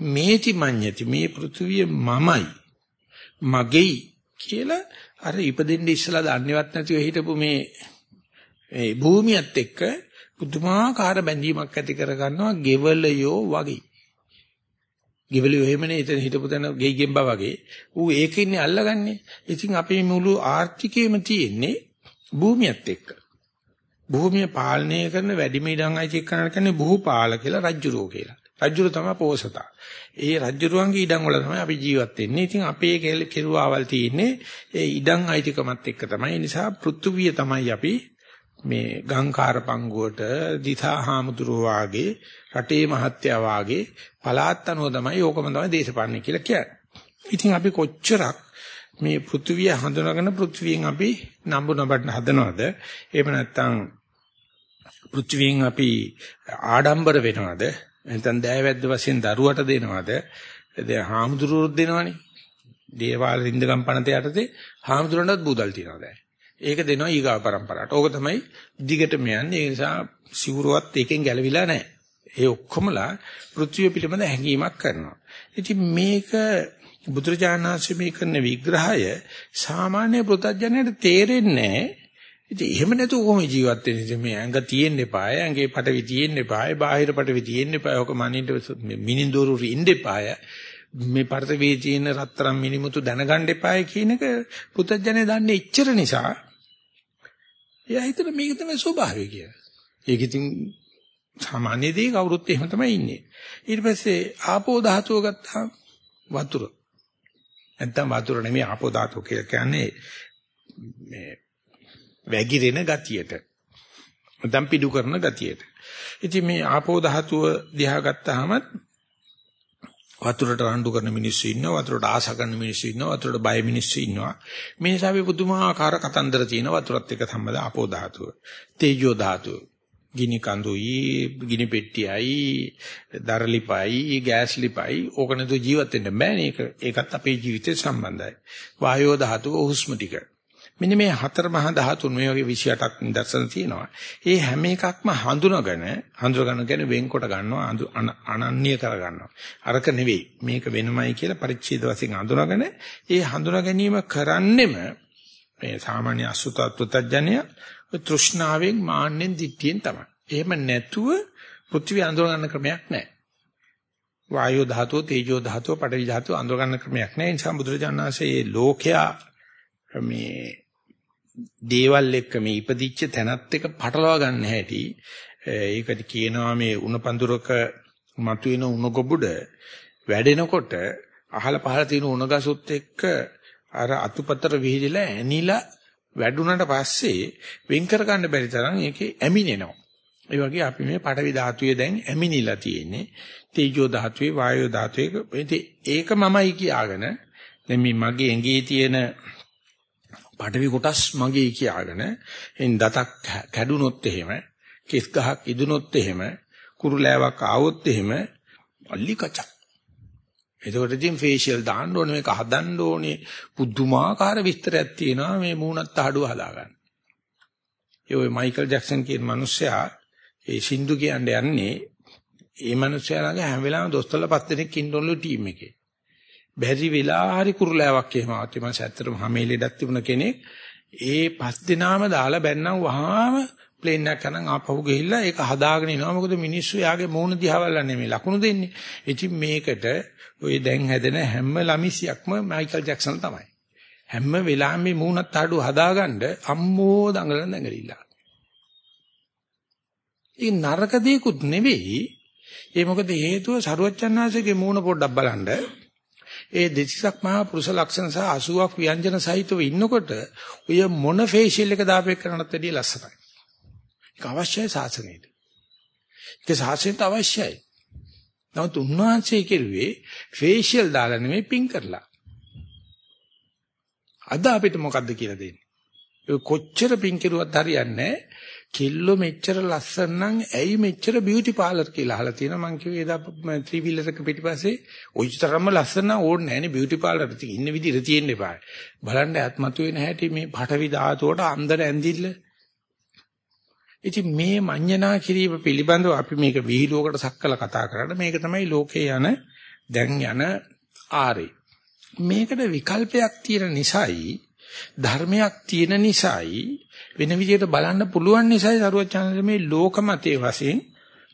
මේති මඤ්ඤති මේ පෘථුවිය මමයි මගේයි කියලා අර ඉපදෙන්න ඉස්සලා දන්නේවත් නැතිව හිටපු මේ ඒ භූමියත් එක්ක පුදුමාකාර බැඳීමක් ඇති කර ගන්නවා ගෙවලයෝ වගේ. ගෙවලියෝ එහෙමනේ එතන හිටපු තැන ගෙයි ගෙම්බා වගේ. ඌ ඒකින්නේ අල්ලගන්නේ. ඉතින් අපේ මුළු ආර්ථිකයම තියෙන්නේ භූමියත් එක්ක. භූමිය පාලනය කරන වැඩිම ඉඩම් අයිති කරන කියන්නේ භූපාල කියලා රජ්ජුරෝ කියලා. රජ්ජුරු තමයි පෝසතා. ඒ රජ්ජුරුවන්ගේ ඉඩම් වල තමයි අපි ජීවත් වෙන්නේ. ඉතින් අපේ කෙරුවාවල් තියෙන්නේ ඒ ඉඩම් අයිතිකමත් එක්ක තමයි. ඒ නිසා පෘථුවිය තමයි අපි මේ ගංකාර පංගුවට දිසා හාමුදුරුවෝ වාගේ රටේ මහත්තයා වාගේ පලාත් අනුව තමයි ඕකම තමයි දේශපාලනය කියලා කියන්නේ. ඉතින් අපි කොච්චරක් මේ පෘථිවිය හඳුනාගෙන පෘථිවියෙන් අපි නම්බු නබන්න හදනවද? එහෙම නැත්නම් පෘථිවියෙන් අපි ආඩම්බර වෙනවද? නැත්නම් දෑවැද්ද වශයෙන් දරුවට දෙනවද? දැන් හාමුදුරුවෝත් දෙනවනේ. දේවාල රින්දගම් පනත යටතේ හාමුදුරන්ටත් බූදල් තියනවා දැන්. ඒක දෙනවා ඊගාව પરම්පරාවට. ඕක තමයි දිගටම යන්නේ. ඒ නිසා සිවුරුවත් එකෙන් ගැලවිලා නැහැ. ඒ ඔක්කොමලා පෘථිවිය පිළිබඳ හැඟීමක් කරනවා. ඉතින් මේක බුදුරජාණන්සේ මේ කරන විග්‍රහය සාමාන්‍ය පෘථජනයට තේරෙන්නේ නැහැ. ඉතින් එහෙම නැතුව කොහොම ජීවත් වෙන්නේ? ඉතින් මේ ඇඟ තියෙන්න එපාය, ඇඟේ පටවි තියෙන්න එපාය, බාහිර පටවි තියෙන්න එපාය. ඔක මනින්න මිනින්දෝරු ඉන්න එපාය. මේ පරිතවේ තියෙන රත්තරන් මිනිමුතු දැනගන්න එපාය කියන එක පුතඥය දන්නේ එච්චර නිසා එයා හිතන මේක තමයි ස්වභාවය කියලා. ඒක ඉතින් සාමාන්‍ය දේ කවුරුත් එහෙම තමයි ඉන්නේ. ඊට පස්සේ ආපෝ ධාතුව ගත්තාම වතුර. නැත්තම් වතුර නෙමෙයි ආපෝ ධාතුව කියලා කියන්නේ මේ වැగిරෙන ගතියට. නැත්තම් පිඩු කරන ගතියට. ඉතින් මේ ආපෝ ධාතුව දිහා ගත්තාම වතුරට රණ්ඩු කරන මිනිස්සු ඉන්නවා වතුරට ආස කරන මිනිස්සු ඉන්නවා වතුරට බය මිනිස්සු ඉන්නවා මේ නිසා අපි පුදුමාකාර කතන්දර තියෙන වතුරත් එක්ක සම්බන්ධ අපෝ ධාතුව තේජෝ ධාතුව ගිනි කඳුයි ගිනි පෙට්ටියයි දරලිපයි ගෑස් ලිපයි ඕක නේද ජීවත් වෙන්න බෑනේ ඒක ඒකත් අපේ ජීවිතේ සම්බන්ධයි වායෝ ධාතුව හුස්ම ටික මෙන්න මේ හතර මහා ධාතුන් මේ වගේ 28ක් නිදර්ශන තියෙනවා. ඒ හැම එකක්ම හඳුනගෙන හඳුනගන්න කියන්නේ වෙන්කොට ගන්නවා අනන්‍ය කර ගන්නවා. අරක නෙවෙයි මේක වෙනමයි කියලා පරිච්ඡේද වශයෙන් හඳුනගෙන ඒ හඳුනා ගැනීම කරන්නෙම මේ සාමාන්‍ය අසුතත්වතඥය තෘෂ්ණාවෙන් මාන්නෙන් දිට්ඨියෙන් තමයි. එහෙම නැතුව පෘථිවි අඳුර ගන්න ක්‍රමයක් නැහැ. වායෝ ධාතුව, තේජෝ ධාතුව, පඨවි ධාතුව අඳුර ගන්න ක්‍රමයක් නැහැ. ඒ නිසා බුදුරජාණන් වහන්සේ මේ ලෝකයා මේ දේවල් එක්ක මේ ඉපදිච්ච තැනත් එක්ක පටලවා ගන්න හැටි ඒකට කියනවා මේ උණපඳුරක මතුවෙන උණ ගොබුඩ වැඩෙනකොට අහල පහල තියෙන උණ ගසුත් එක්ක අර අතුපතර විහිදලා ඇනිලා වැඩුණාට පස්සේ වෙන් කර ගන්න බැරි තරම් ඒකේ ඇමිනෙනවා. ඒ වගේ අපි මේ පඩවි ධාතුවේ දැන් ඇමිනිලා තියෙන්නේ. තේජෝ ධාතුවේ වායෝ ධාතුවේ ඒක මමයි කියාගෙන දැන් මේ මගේ ඇඟේ තියෙන පඩවි කොටස් මගේ කියාගෙන එන් දතක් කැඩුනොත් එහෙම කෙස් ගහක් ඉදුනොත් එහෙම කුරුලෑවක් ආවොත් එහෙම අල්ලි කචක් එතකොට ඉතින් ෆේෂියල් දාන්න ඕනේ මේක හදන්න ඕනේ පුදුමාකාර විස්තරයක් තියෙනවා මේ මූණත් ආඩුව හදාගන්න. ඒ ඔය මයිකල් ජැක්සන් කියන මිනිස්සයා ඒ සින්දු කියන්නේ යන්නේ ඒ මිනිස්සයා ළඟ හැම වෙලාවෙම දොස්තරලා පස් දෙනෙක් ඉන්නවලු ටීම් එකේ. බැරි වෙලා හරි කුරුලෑවක් එහෙම ආවත් මම ඇත්තටම හැමෙලෙඩක් තිබුණ කෙනෙක් ඒ පස් දෙනාම දාලා බැන්නම් වහාම ප්ලේන් එකක් කරන් ආපහු ගිහිල්ලා ඒක හදාගෙන එනවා මොකද මිනිස්සු යාගේ මූණ දිහා බලන්නේ මේ ලකුණු දෙන්නේ. ඉතින් මේකට ඔය දැන් හැදෙන හැම ළමිසියක්ම මයිකල් ජැක්සන් තමයි. හැම වෙලාවෙම මේ මූණත් ආඩුව හදාගන්න අම්මෝ දඟලන දඟලිලා. ඒ නරක දෙයක්ුත් නෙවෙයි. ඒ මොකද හේතුව සරුවච්චන්හන්සේගේ මූණ පොඩ්ඩක් බලන්න. ඒ දෙතිසක් මහා පුරුෂ ලක්ෂණ සහ 80ක් ව්‍යංජන සහිතව ඉන්නකොට ඔය මොන ෆේෂියල් එක දාපේ කරනත් වැඩිය ලස්සනයි. ඒක අවශ්‍යයි සාසනයට. ඒක සාසනයට අවශ්‍යයි. නමුත් උන්වහන්සේ කෙරුවේ ෆේෂියල් දාලා නෙමෙයි පින් කරලා. අද අපිට මොකද්ද කියලා දෙන්නේ? කොච්චර පින් කෙරුවත් හරියන්නේ කිල්ලෝ මෙච්චර ලස්සන නම් ඇයි මෙච්චර බියුටි පාර්ලර් කියලා අහලා තියෙනවා මං කිව්වේ එදා ත්‍රී වීලර් එක පිටිපස්සේ ඔයිතරම්ම ලස්සන නම් ඕනේ නැහැනේ බියුටි පාර්ලර් එක ඉන්න විදිහට තියෙන්න එපා බලන්න ඇත්මතු වෙන හැටි මේ පටවි ධාතුවට අන්දර ඇඳිල්ල ඉතින් මේ මඤ්ඤණා කිරීම පිළිබඳව අපි මේක විහිළුවකට සක්කලා කතා කරලා මේක තමයි ලෝකේ යන දැන් යන ආරේ. මේකට විකල්පයක් තියෙන නිසායි ධර්මයක් තියෙන නිසායි වෙන විදිහට බලන්න පුළුවන් නිසායි සරුවචාන්ද මේ ලෝක මතයේ වශයෙන්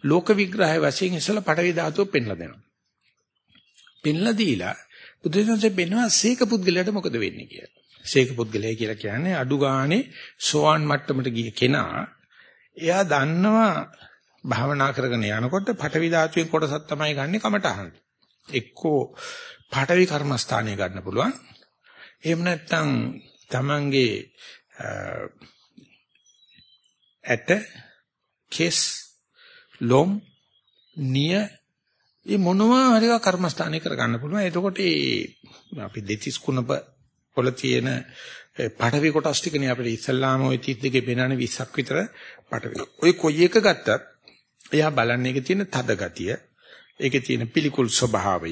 ලෝක විග්‍රහය වශයෙන් ඉස්සලා පටවි ධාතුව පෙන්ලා දෙනවා. පෙන්ලා දීලා බුදුසසුනේ පෙන්වනවා සීක පුද්ගලයාට මොකද වෙන්නේ කියලා. සීක පුද්ගලයා කියලා කියන්නේ අඩු ගානේ සෝවාන් මට්ටමට ගිය කෙනා එයා දන්නවා භාවනා කරගෙන යනකොට පඨවි ධාතුවේ කොටසක් තමයි ගන්නෙ කමටහන්. එක්කෝ පඨවි කර්මස්ථානය ගන්න පුළුවන්. එහෙම නැත්නම් Tamange ඇට කෙස් ලොම් නිය මේ මොනවා හරි කර්මස්ථානය කරගන්න පුළුවන්. එතකොට ඒ අපි දෙතිස් කුණප වල තියෙන පඨවි කොටස් ටිකනේ අපිට ඉස්සල්ලාම ওই 32 පේනනේ 20ක් විතර පටවි. ওই කොයි එක ගත්තත් එයා බලන්නේ ඒකේ තියෙන තද ගතිය, ඒකේ තියෙන පිළිකුල් ස්වභාවය,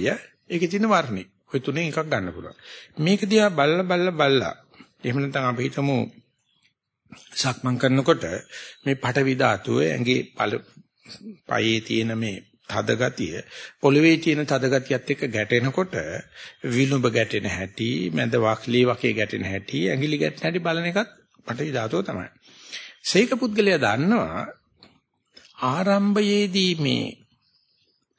ඒකේ තියෙන වර්ණේ. ওই තුනෙන් එකක් ගන්න පුළුවන්. මේක දිහා බල්ලා බල්ලා බල්ලා. එහෙම නැත්නම් අපි හිතමු සක්මන් කරනකොට මේ පටවි ධාතුව ඇඟේ පයේ තියෙන මේ තද ගතිය පොළවේ තියෙන තද ගතියත් එක්ක ගැටෙනකොට විලුඹ ගැටෙන හැටි මැද වක්ලී වකේ ගැටෙන හැටි ඇඟිලි ගැටෙන හැටි බලන එකත් පටවි ධාතුව තමයි. සීක පුද්ගලයා දන්නවා ආරම්භයේදී මේ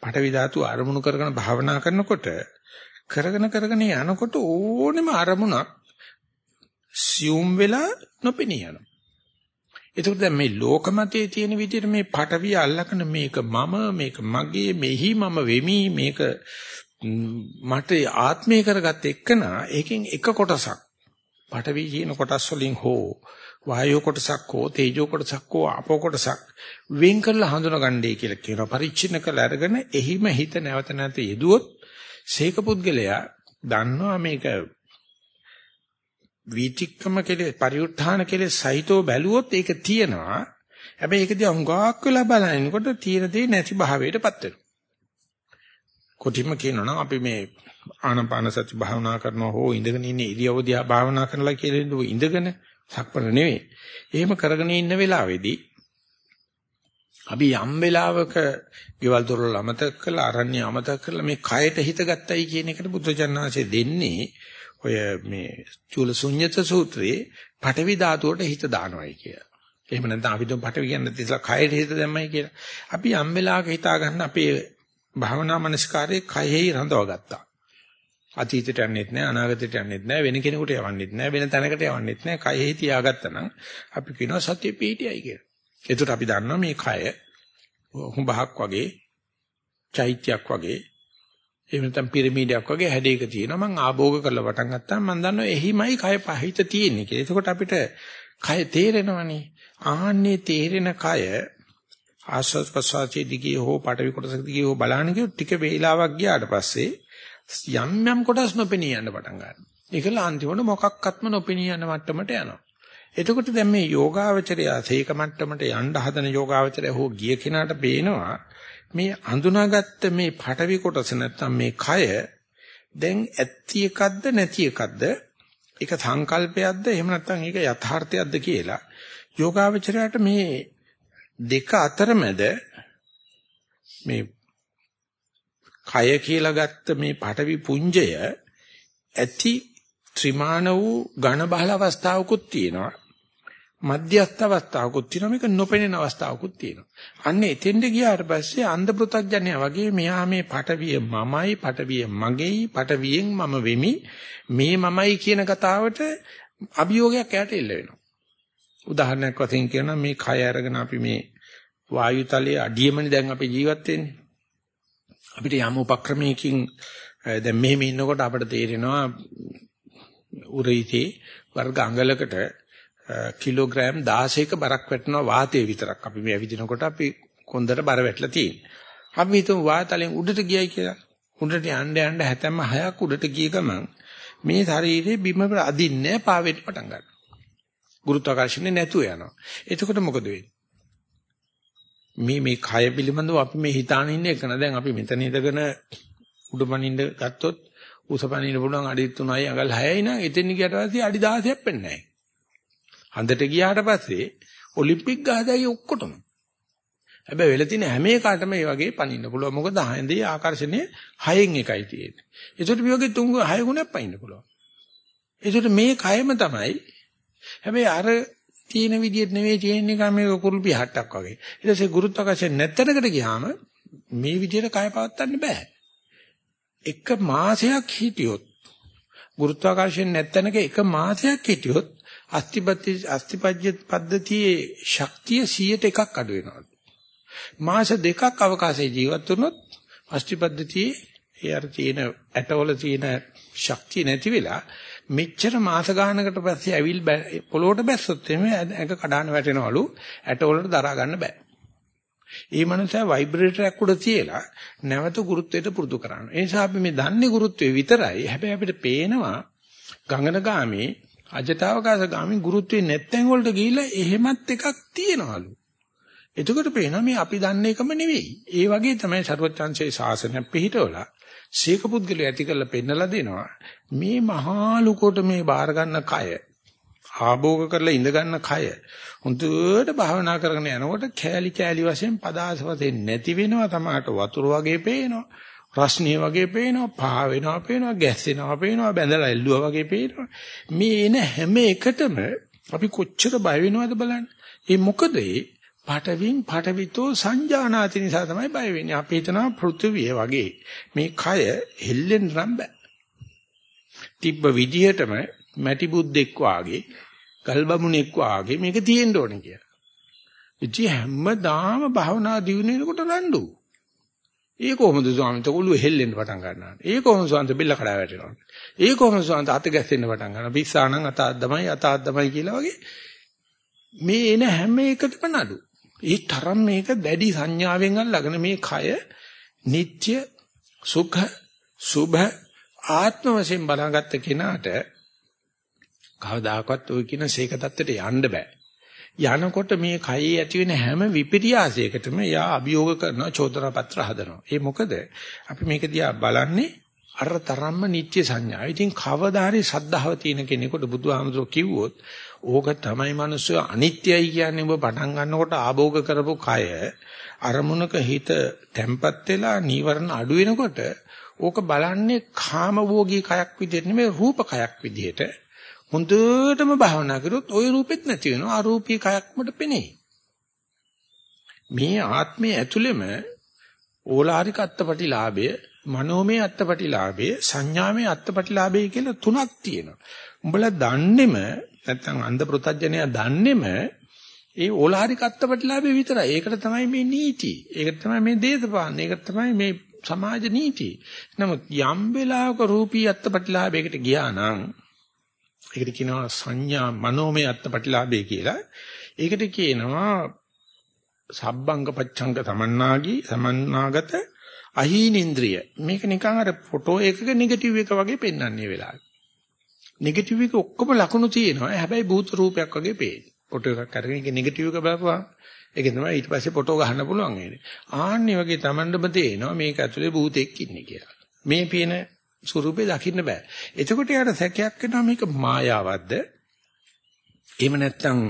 පඨවි ධාතු අරමුණු කරගෙන භාවනා කරනකොට කරගෙන කරගෙන යනකොට ඕනෙම අරමුණක් සියුම් වෙලා නොපෙනී යනවා. ඒකට දැන් මේ ලෝකමතයේ තියෙන විදිහට මේ පඨවි අල්ලගෙන මේක මම මේක මගේ මෙහි මම වෙමි මේක මට ආත්මය කරගත්ත එක්කනා ඒකෙන් එක කොටසක් පඨවි කියන කොටස් වලින් හෝ වායෝ කොටසක් හෝ තේජෝ කොටසක් හෝ ආපෝ කොටසක් වෙන් කරලා හඳුනගන්නයි කියලා කියනවා. පරිච්ඡින්න කරලා අරගෙන එහිම හිත නැවත නැවත යෙදුවොත් සීක පුද්ගලයා දන්නවා මේක වීතික්කම කෙලේ පරිඋත්ථාන කෙලේ සහිතව බැලුවොත් ඒක තියෙනවා. හැබැයි ඒක දිහා හුඟක් වෙලා බලනකොට තියෙන දේ නැති භාවයටපත් වෙනවා. කොටිම කියනවා නම් අපි මේ ආනපාන සති භාවනා කරනවා හෝ ඉඳගෙන ඉන්න ඉරියව්ව දිහා භාවනා කරනවා කියලා ඉඳගෙන සක්පර නෙවෙයි. එහෙම කරගෙන ඉන්න වෙලාවේදී අපි යම් වෙලාවක ගෙවල් දොරවල් අමතක කරලා අරණ්‍ය අමතක කරලා මේ කයට හිත ගත්තයි කියන එකට බුදුජානනාංශය දෙන්නේ ඔය මේ චූල ශුන්්‍යත සූත්‍රයේ පඨවි ධාතුවට හිත දානවයි කියලා. එහෙම නැත්නම් අපි දුම් පඨවි කියන්නේ තියලා කයට හිත දැම්මයි කියලා. අපි යම් වෙලාවක හිතා ගන්න අපේ භාවනා මනස්කාරයේ කයෙහි රඳව ගත්තා. අතීතයට යන්නෙත් නැහැ අනාගතයට යන්නෙත් නැහැ වෙන කෙනෙකුට යවන්නෙත් නැහැ වෙන තැනකට යවන්නෙත් නැහැ කයෙහි තියාගත්තා නම් අපි කියනවා සත්‍ය පීඨයයි කියලා. ඒකට අපි දන්නවා මේ කය හුඹහක් වගේ චෛත්‍යයක් වගේ එහෙම නැත්නම් පිරමීඩයක් වගේ හැඩයක තියෙනවා මම ආභෝග කරලා පටන් ගත්තා මම දන්නවා එහිමයි කය පහිත තියෙන්නේ කියලා. එතකොට අපිට කය තේරෙනවනේ. ආන්නේ තේරෙන කය ආස්වාද ප්‍රසවාසයේ දිගේ හෝ පාඨවි කොටසක දිගේ හෝ බලන්න කිව්ව ටික වේලාවක් ගියාට පස්සේ යම් යම් කොටස් නොපෙනී යන්න පටන් ගන්නවා. ඒකල අන්තිමට මොකක්වත්ම නොපෙනී යන මට්ටමට යනවා. එතකොට දැන් මේ යෝගාවචරය සීක මට්ටමට යන්න හදන යෝගාවචරය හෝ ගිය කෙනාට පේනවා මේ අඳුනාගත්ත මේ පටවි කොටස නැත්තම් මේ කය දැන් ඇත්ති එකක්ද නැති එකක්ද? ඒක සංකල්පයක්ද? එහෙම නැත්නම් ඒක යථාර්ථයක්ද කියලා යෝගාවචරයට මේ දෙක අතරමැද මේ කය කියලා ගත්ත මේ පටවි පුඤ්ජය ඇති ත්‍රිමාන වූ ඝන බහල අවස්ථාවකුත් තියෙනවා. මධ්‍යස්ථ අවස්ථාවකුත් තියෙනවා මේක නොපෙනෙන අවස්ථාවකුත් තියෙනවා. අන්න එතෙන්ට ගියාට පස්සේ අන්ධ පෘථග්ජනයා වගේ මෙහා මේ පටවිය මමයි පටවිය මගේයි පටවියෙන් මම වෙමි මේ මමයි කියන කතාවට අභියෝගයක් යට එල්ල වෙනවා. උදාහරණයක් වශයෙන් කියනවා මේ කය අරගෙන අපි මේ වායුතලයේ අඩියමනේ දැන් අපි ජීවත් වෙන්නේ. අපිට යම් උපක්‍රමයකින් දැන් මෙහෙම ඉන්නකොට අපිට තේරෙනවා උරයිතේ වර්ග අඟලකට කිලෝග්‍රෑම් 16ක බරක් වැටෙනවා වාතයේ විතරක්. අපි මේ ඇවිදිනකොට අපි කොන්දර බර වැටලා තියෙනවා. අපි හිතමු වාතලෙන් උඩට ගියයි කියලා. උඩට යන්න යන්න හැතැම්ම 6ක් උඩට ගිය ගමන් මේ ශරීරේ බිම අදින්නේ පාවෙන්න පටන් ගන්නවා. ගුරුත්වාකර්ෂණය නැතුව යනවා. එතකොට මොකද වෙන්නේ? මේ මේ කය පිළිබඳව අපි මේ හිතාන ඉන්න එක න දැන් අපි මෙතන ඉඳගෙන උඩපනින්න ගත්තොත් උසපනින්න පුළුවන් අඩි 3යි අඟල් 6යි නම් එතෙන් ගියට පස්සේ අඩි 16ක් වෙන්නේ නැහැ. හන්දට ගියාට පස්සේ ඔලිම්පික් ගහදයි ඔක්කොටම. හැබැයි වෙල තියෙන හැම එකකටම මේ වගේ පනින්න පුළුවන්. මොකද හන්දේ ආකර්ෂණය 6න් එකයි තියෙන්නේ. ඒකට මේ වගේ තුන් 6 ගුණයක් පනින්න පුළුවන්. ඒකට මේ කයම තමයි හැබැයි අර තියෙන විදිහට නෙවෙයි තියෙන්නේ කම මේ කුරුල් පිහට්ටක් වගේ. ඊට පස්සේ ගුරුත්වාකර්ෂණ නැත්තනකට ගියාම මේ විදිහට කය පවත්වන්න බෑ. එක මාසයක් හිටියොත් ගුරුත්වාකර්ෂණ නැත්තනක එක මාසයක් හිටියොත් අස්තිපත්ති අස්තිපජ්‍ය පද්ධතියේ ශක්තිය 100ට එකක් අඩු වෙනවා. මාස දෙකක් අවකාශයේ ජීවත් වුණොත් අස්තිපද්ධතියේ ඒ අර තියෙන ඇටවල තියෙන ශක්තිය නැති වෙලා මෙච්චර මාස ගානකට පස්සේ ඇවිල් පොළොවට බැස්සොත් එimhe ඇඟ කඩාන වැටෙනවලු ඇටවලට දරා ගන්න බෑ. ඒ මනුස්සයා ভাইබ්‍රේටරයක් උඩ තියලා නැවත ගුරුත්වයට පුරුදු කරනවා. ඒ නිසා අපි මේ දන්නේ ගුරුත්වය විතරයි. හැබැයි අපිට පේනවා ගංගනගාමේ අජතාවකාශ ගාමී ගුරුත්වයේ නැත්තෙන් වලට ගිහිල්ලා එහෙමත් එකක් තියෙනවලු. එතකොට පේනවා මේ අපි දන්නේ එකම නෙවෙයි. ඒ වගේ තමයි ਸਰවඥාන්සේ ශාසනය පිළිහිටවලා සීක පුද්ගලයා ඇති කරලා පෙන්නලා දෙනවා. මේ මහා ලුකොට මේ බාර ගන්න කය ආභෝග කරලා ඉඳ ගන්න කය හොඳට භාවනා කරගෙන යනකොට කෑලි කෑලි වශයෙන් පදාස වශයෙන් නැති වෙනවා තමාට වතුර වගේ පේනවා රස්නිය වගේ පේනවා, පහ වෙනවා පේනවා, ගැස්සෙනවා පේනවා, බැඳලා එල්ලුවා වගේ පේනවා. මේ එන හැම එකටම අපි කොච්චර බය වෙනවද බලන්න. ඒ මොකද ඒ පටවින් පටවිතෝ සංජානාති නිසා තමයි බය වෙන්නේ. අපි හිතනවා පෘථිවිය වගේ මේ කය හෙල්ලෙන්න නම් බෑ. තිබ්බ විදිහටම මැටි බුද්දෙක් වාගේ, ගල්බමුණෙක් වාගේ මේක තියෙන්න ඕනේ කියලා. ඉතින් හැමදාම භවනා දිනුනෙකොට රණ්ඩු. ඒ කොහොමද ස්වාමීන් වහන්සේ ඔළුව හෙල්ලෙන්න පටන් ගන්නවා. ඒ කොහොමද ස්වාමීන් බෙල්ල කඩා වැටෙනවා. ඒ කොහොමද ස්වාමීන් අත ගැස්සෙන්න පටන් ගන්නවා. පිස්සානම් අත අද්දමයි අත අද්දමයි කියලා වගේ මේ එන හැම එකකටම නඩු. ඒ තරම් මේක දැඩි සංඥාවෙන් අල්ලගෙන මේ කය නিত্য සුඛ සුභ ආත්ම වශයෙන් බලාගත්ත කෙනාට කවදාකවත් ওই කියන සීක தත්තට යන්න බෑ. යනකොට මේ කයේ ඇති වෙන හැම විපිරියාසයකටම යා අභියෝග කරනවා චෝදනා පත්‍ර හදනවා. ඒ මොකද අපි මේක දිහා බලන්නේ අර තරම්ම නිත්‍ය සංඥා. ඉතින් කවදා හරි සද්ධාව තියෙන කෙනෙකුට බුදුහාමුදුරුවෝ කිව්වොත් ඕක තමයි මිනිස්සු අනිත්‍යයි කියන්නේ ඔබ පටන් ගන්නකොට ආභෝග කරපු කය අරමුණක හිත තැම්පත් වෙලා නීවරණ අඩු වෙනකොට ඕක බලන්නේ කාමභෝගී කයක් විදිහට නෙමෙයි රූප කයක් විදිහට හොඳටම භාවනා කරොත් ওই රූපෙත් නැති වෙනවා අරූපී කයක්මඩ පෙනේ. මේ ආත්මයේ ඇතුළෙම ඕලාරික අත්පටිලාභය, මනෝමය අත්පටිලාභය, සංඥාමය අත්පටිලාභය කියලා තුනක් තියෙනවා. උඹලා දන්නේම නැත්නම් අන්ධ ප්‍රත්‍යඥයා දන්නේම ඒ ඕලාරික අත්පටිලාභය විතරයි. ඒකට තමයි මේ නීති. ඒකට තමයි මේ දේශපාලන. ඒකට තමයි මේ සමාජ නීති. නමුත් යම් වෙලාවක රූපී අත්පටිලාභයකට ගියා නම් ඒකට කියනවා සංඥා මනෝමය අත්පටිලාභය කියලා. ඒකට කියනවා සබ්බංග පච්ඡංග තමන්නාගී සමන්නාගත අහීනින්ද්‍රිය. මේක නිකන් අර ෆොටෝ එකක නෙගටිව් එක වගේ පෙන්වන්නේ වෙලාවේ. නෙගටිව් එක ඔක්කොම ලකුණු තියෙනවා. හැබැයි භූත රූපයක් වගේ පේන්නේ. ෆොටෝ එකක් අරගෙන ඒක නෙගටිව් එක බලපුවා. ඒක තමයි ඊට පස්සේ ෆොටෝ ගහන්න පුළුවන් වෙන්නේ. ආන්නේ වගේ Tamandම තේනවා මේක ඇතුලේ භූතෙක් ඉන්නේ කියලා. මේ පේන ස්වරූපේ දකින්න බෑ. එතකොට යාට සැකයක් වෙනවා මේක මායාවක්ද? එහෙම නැත්නම්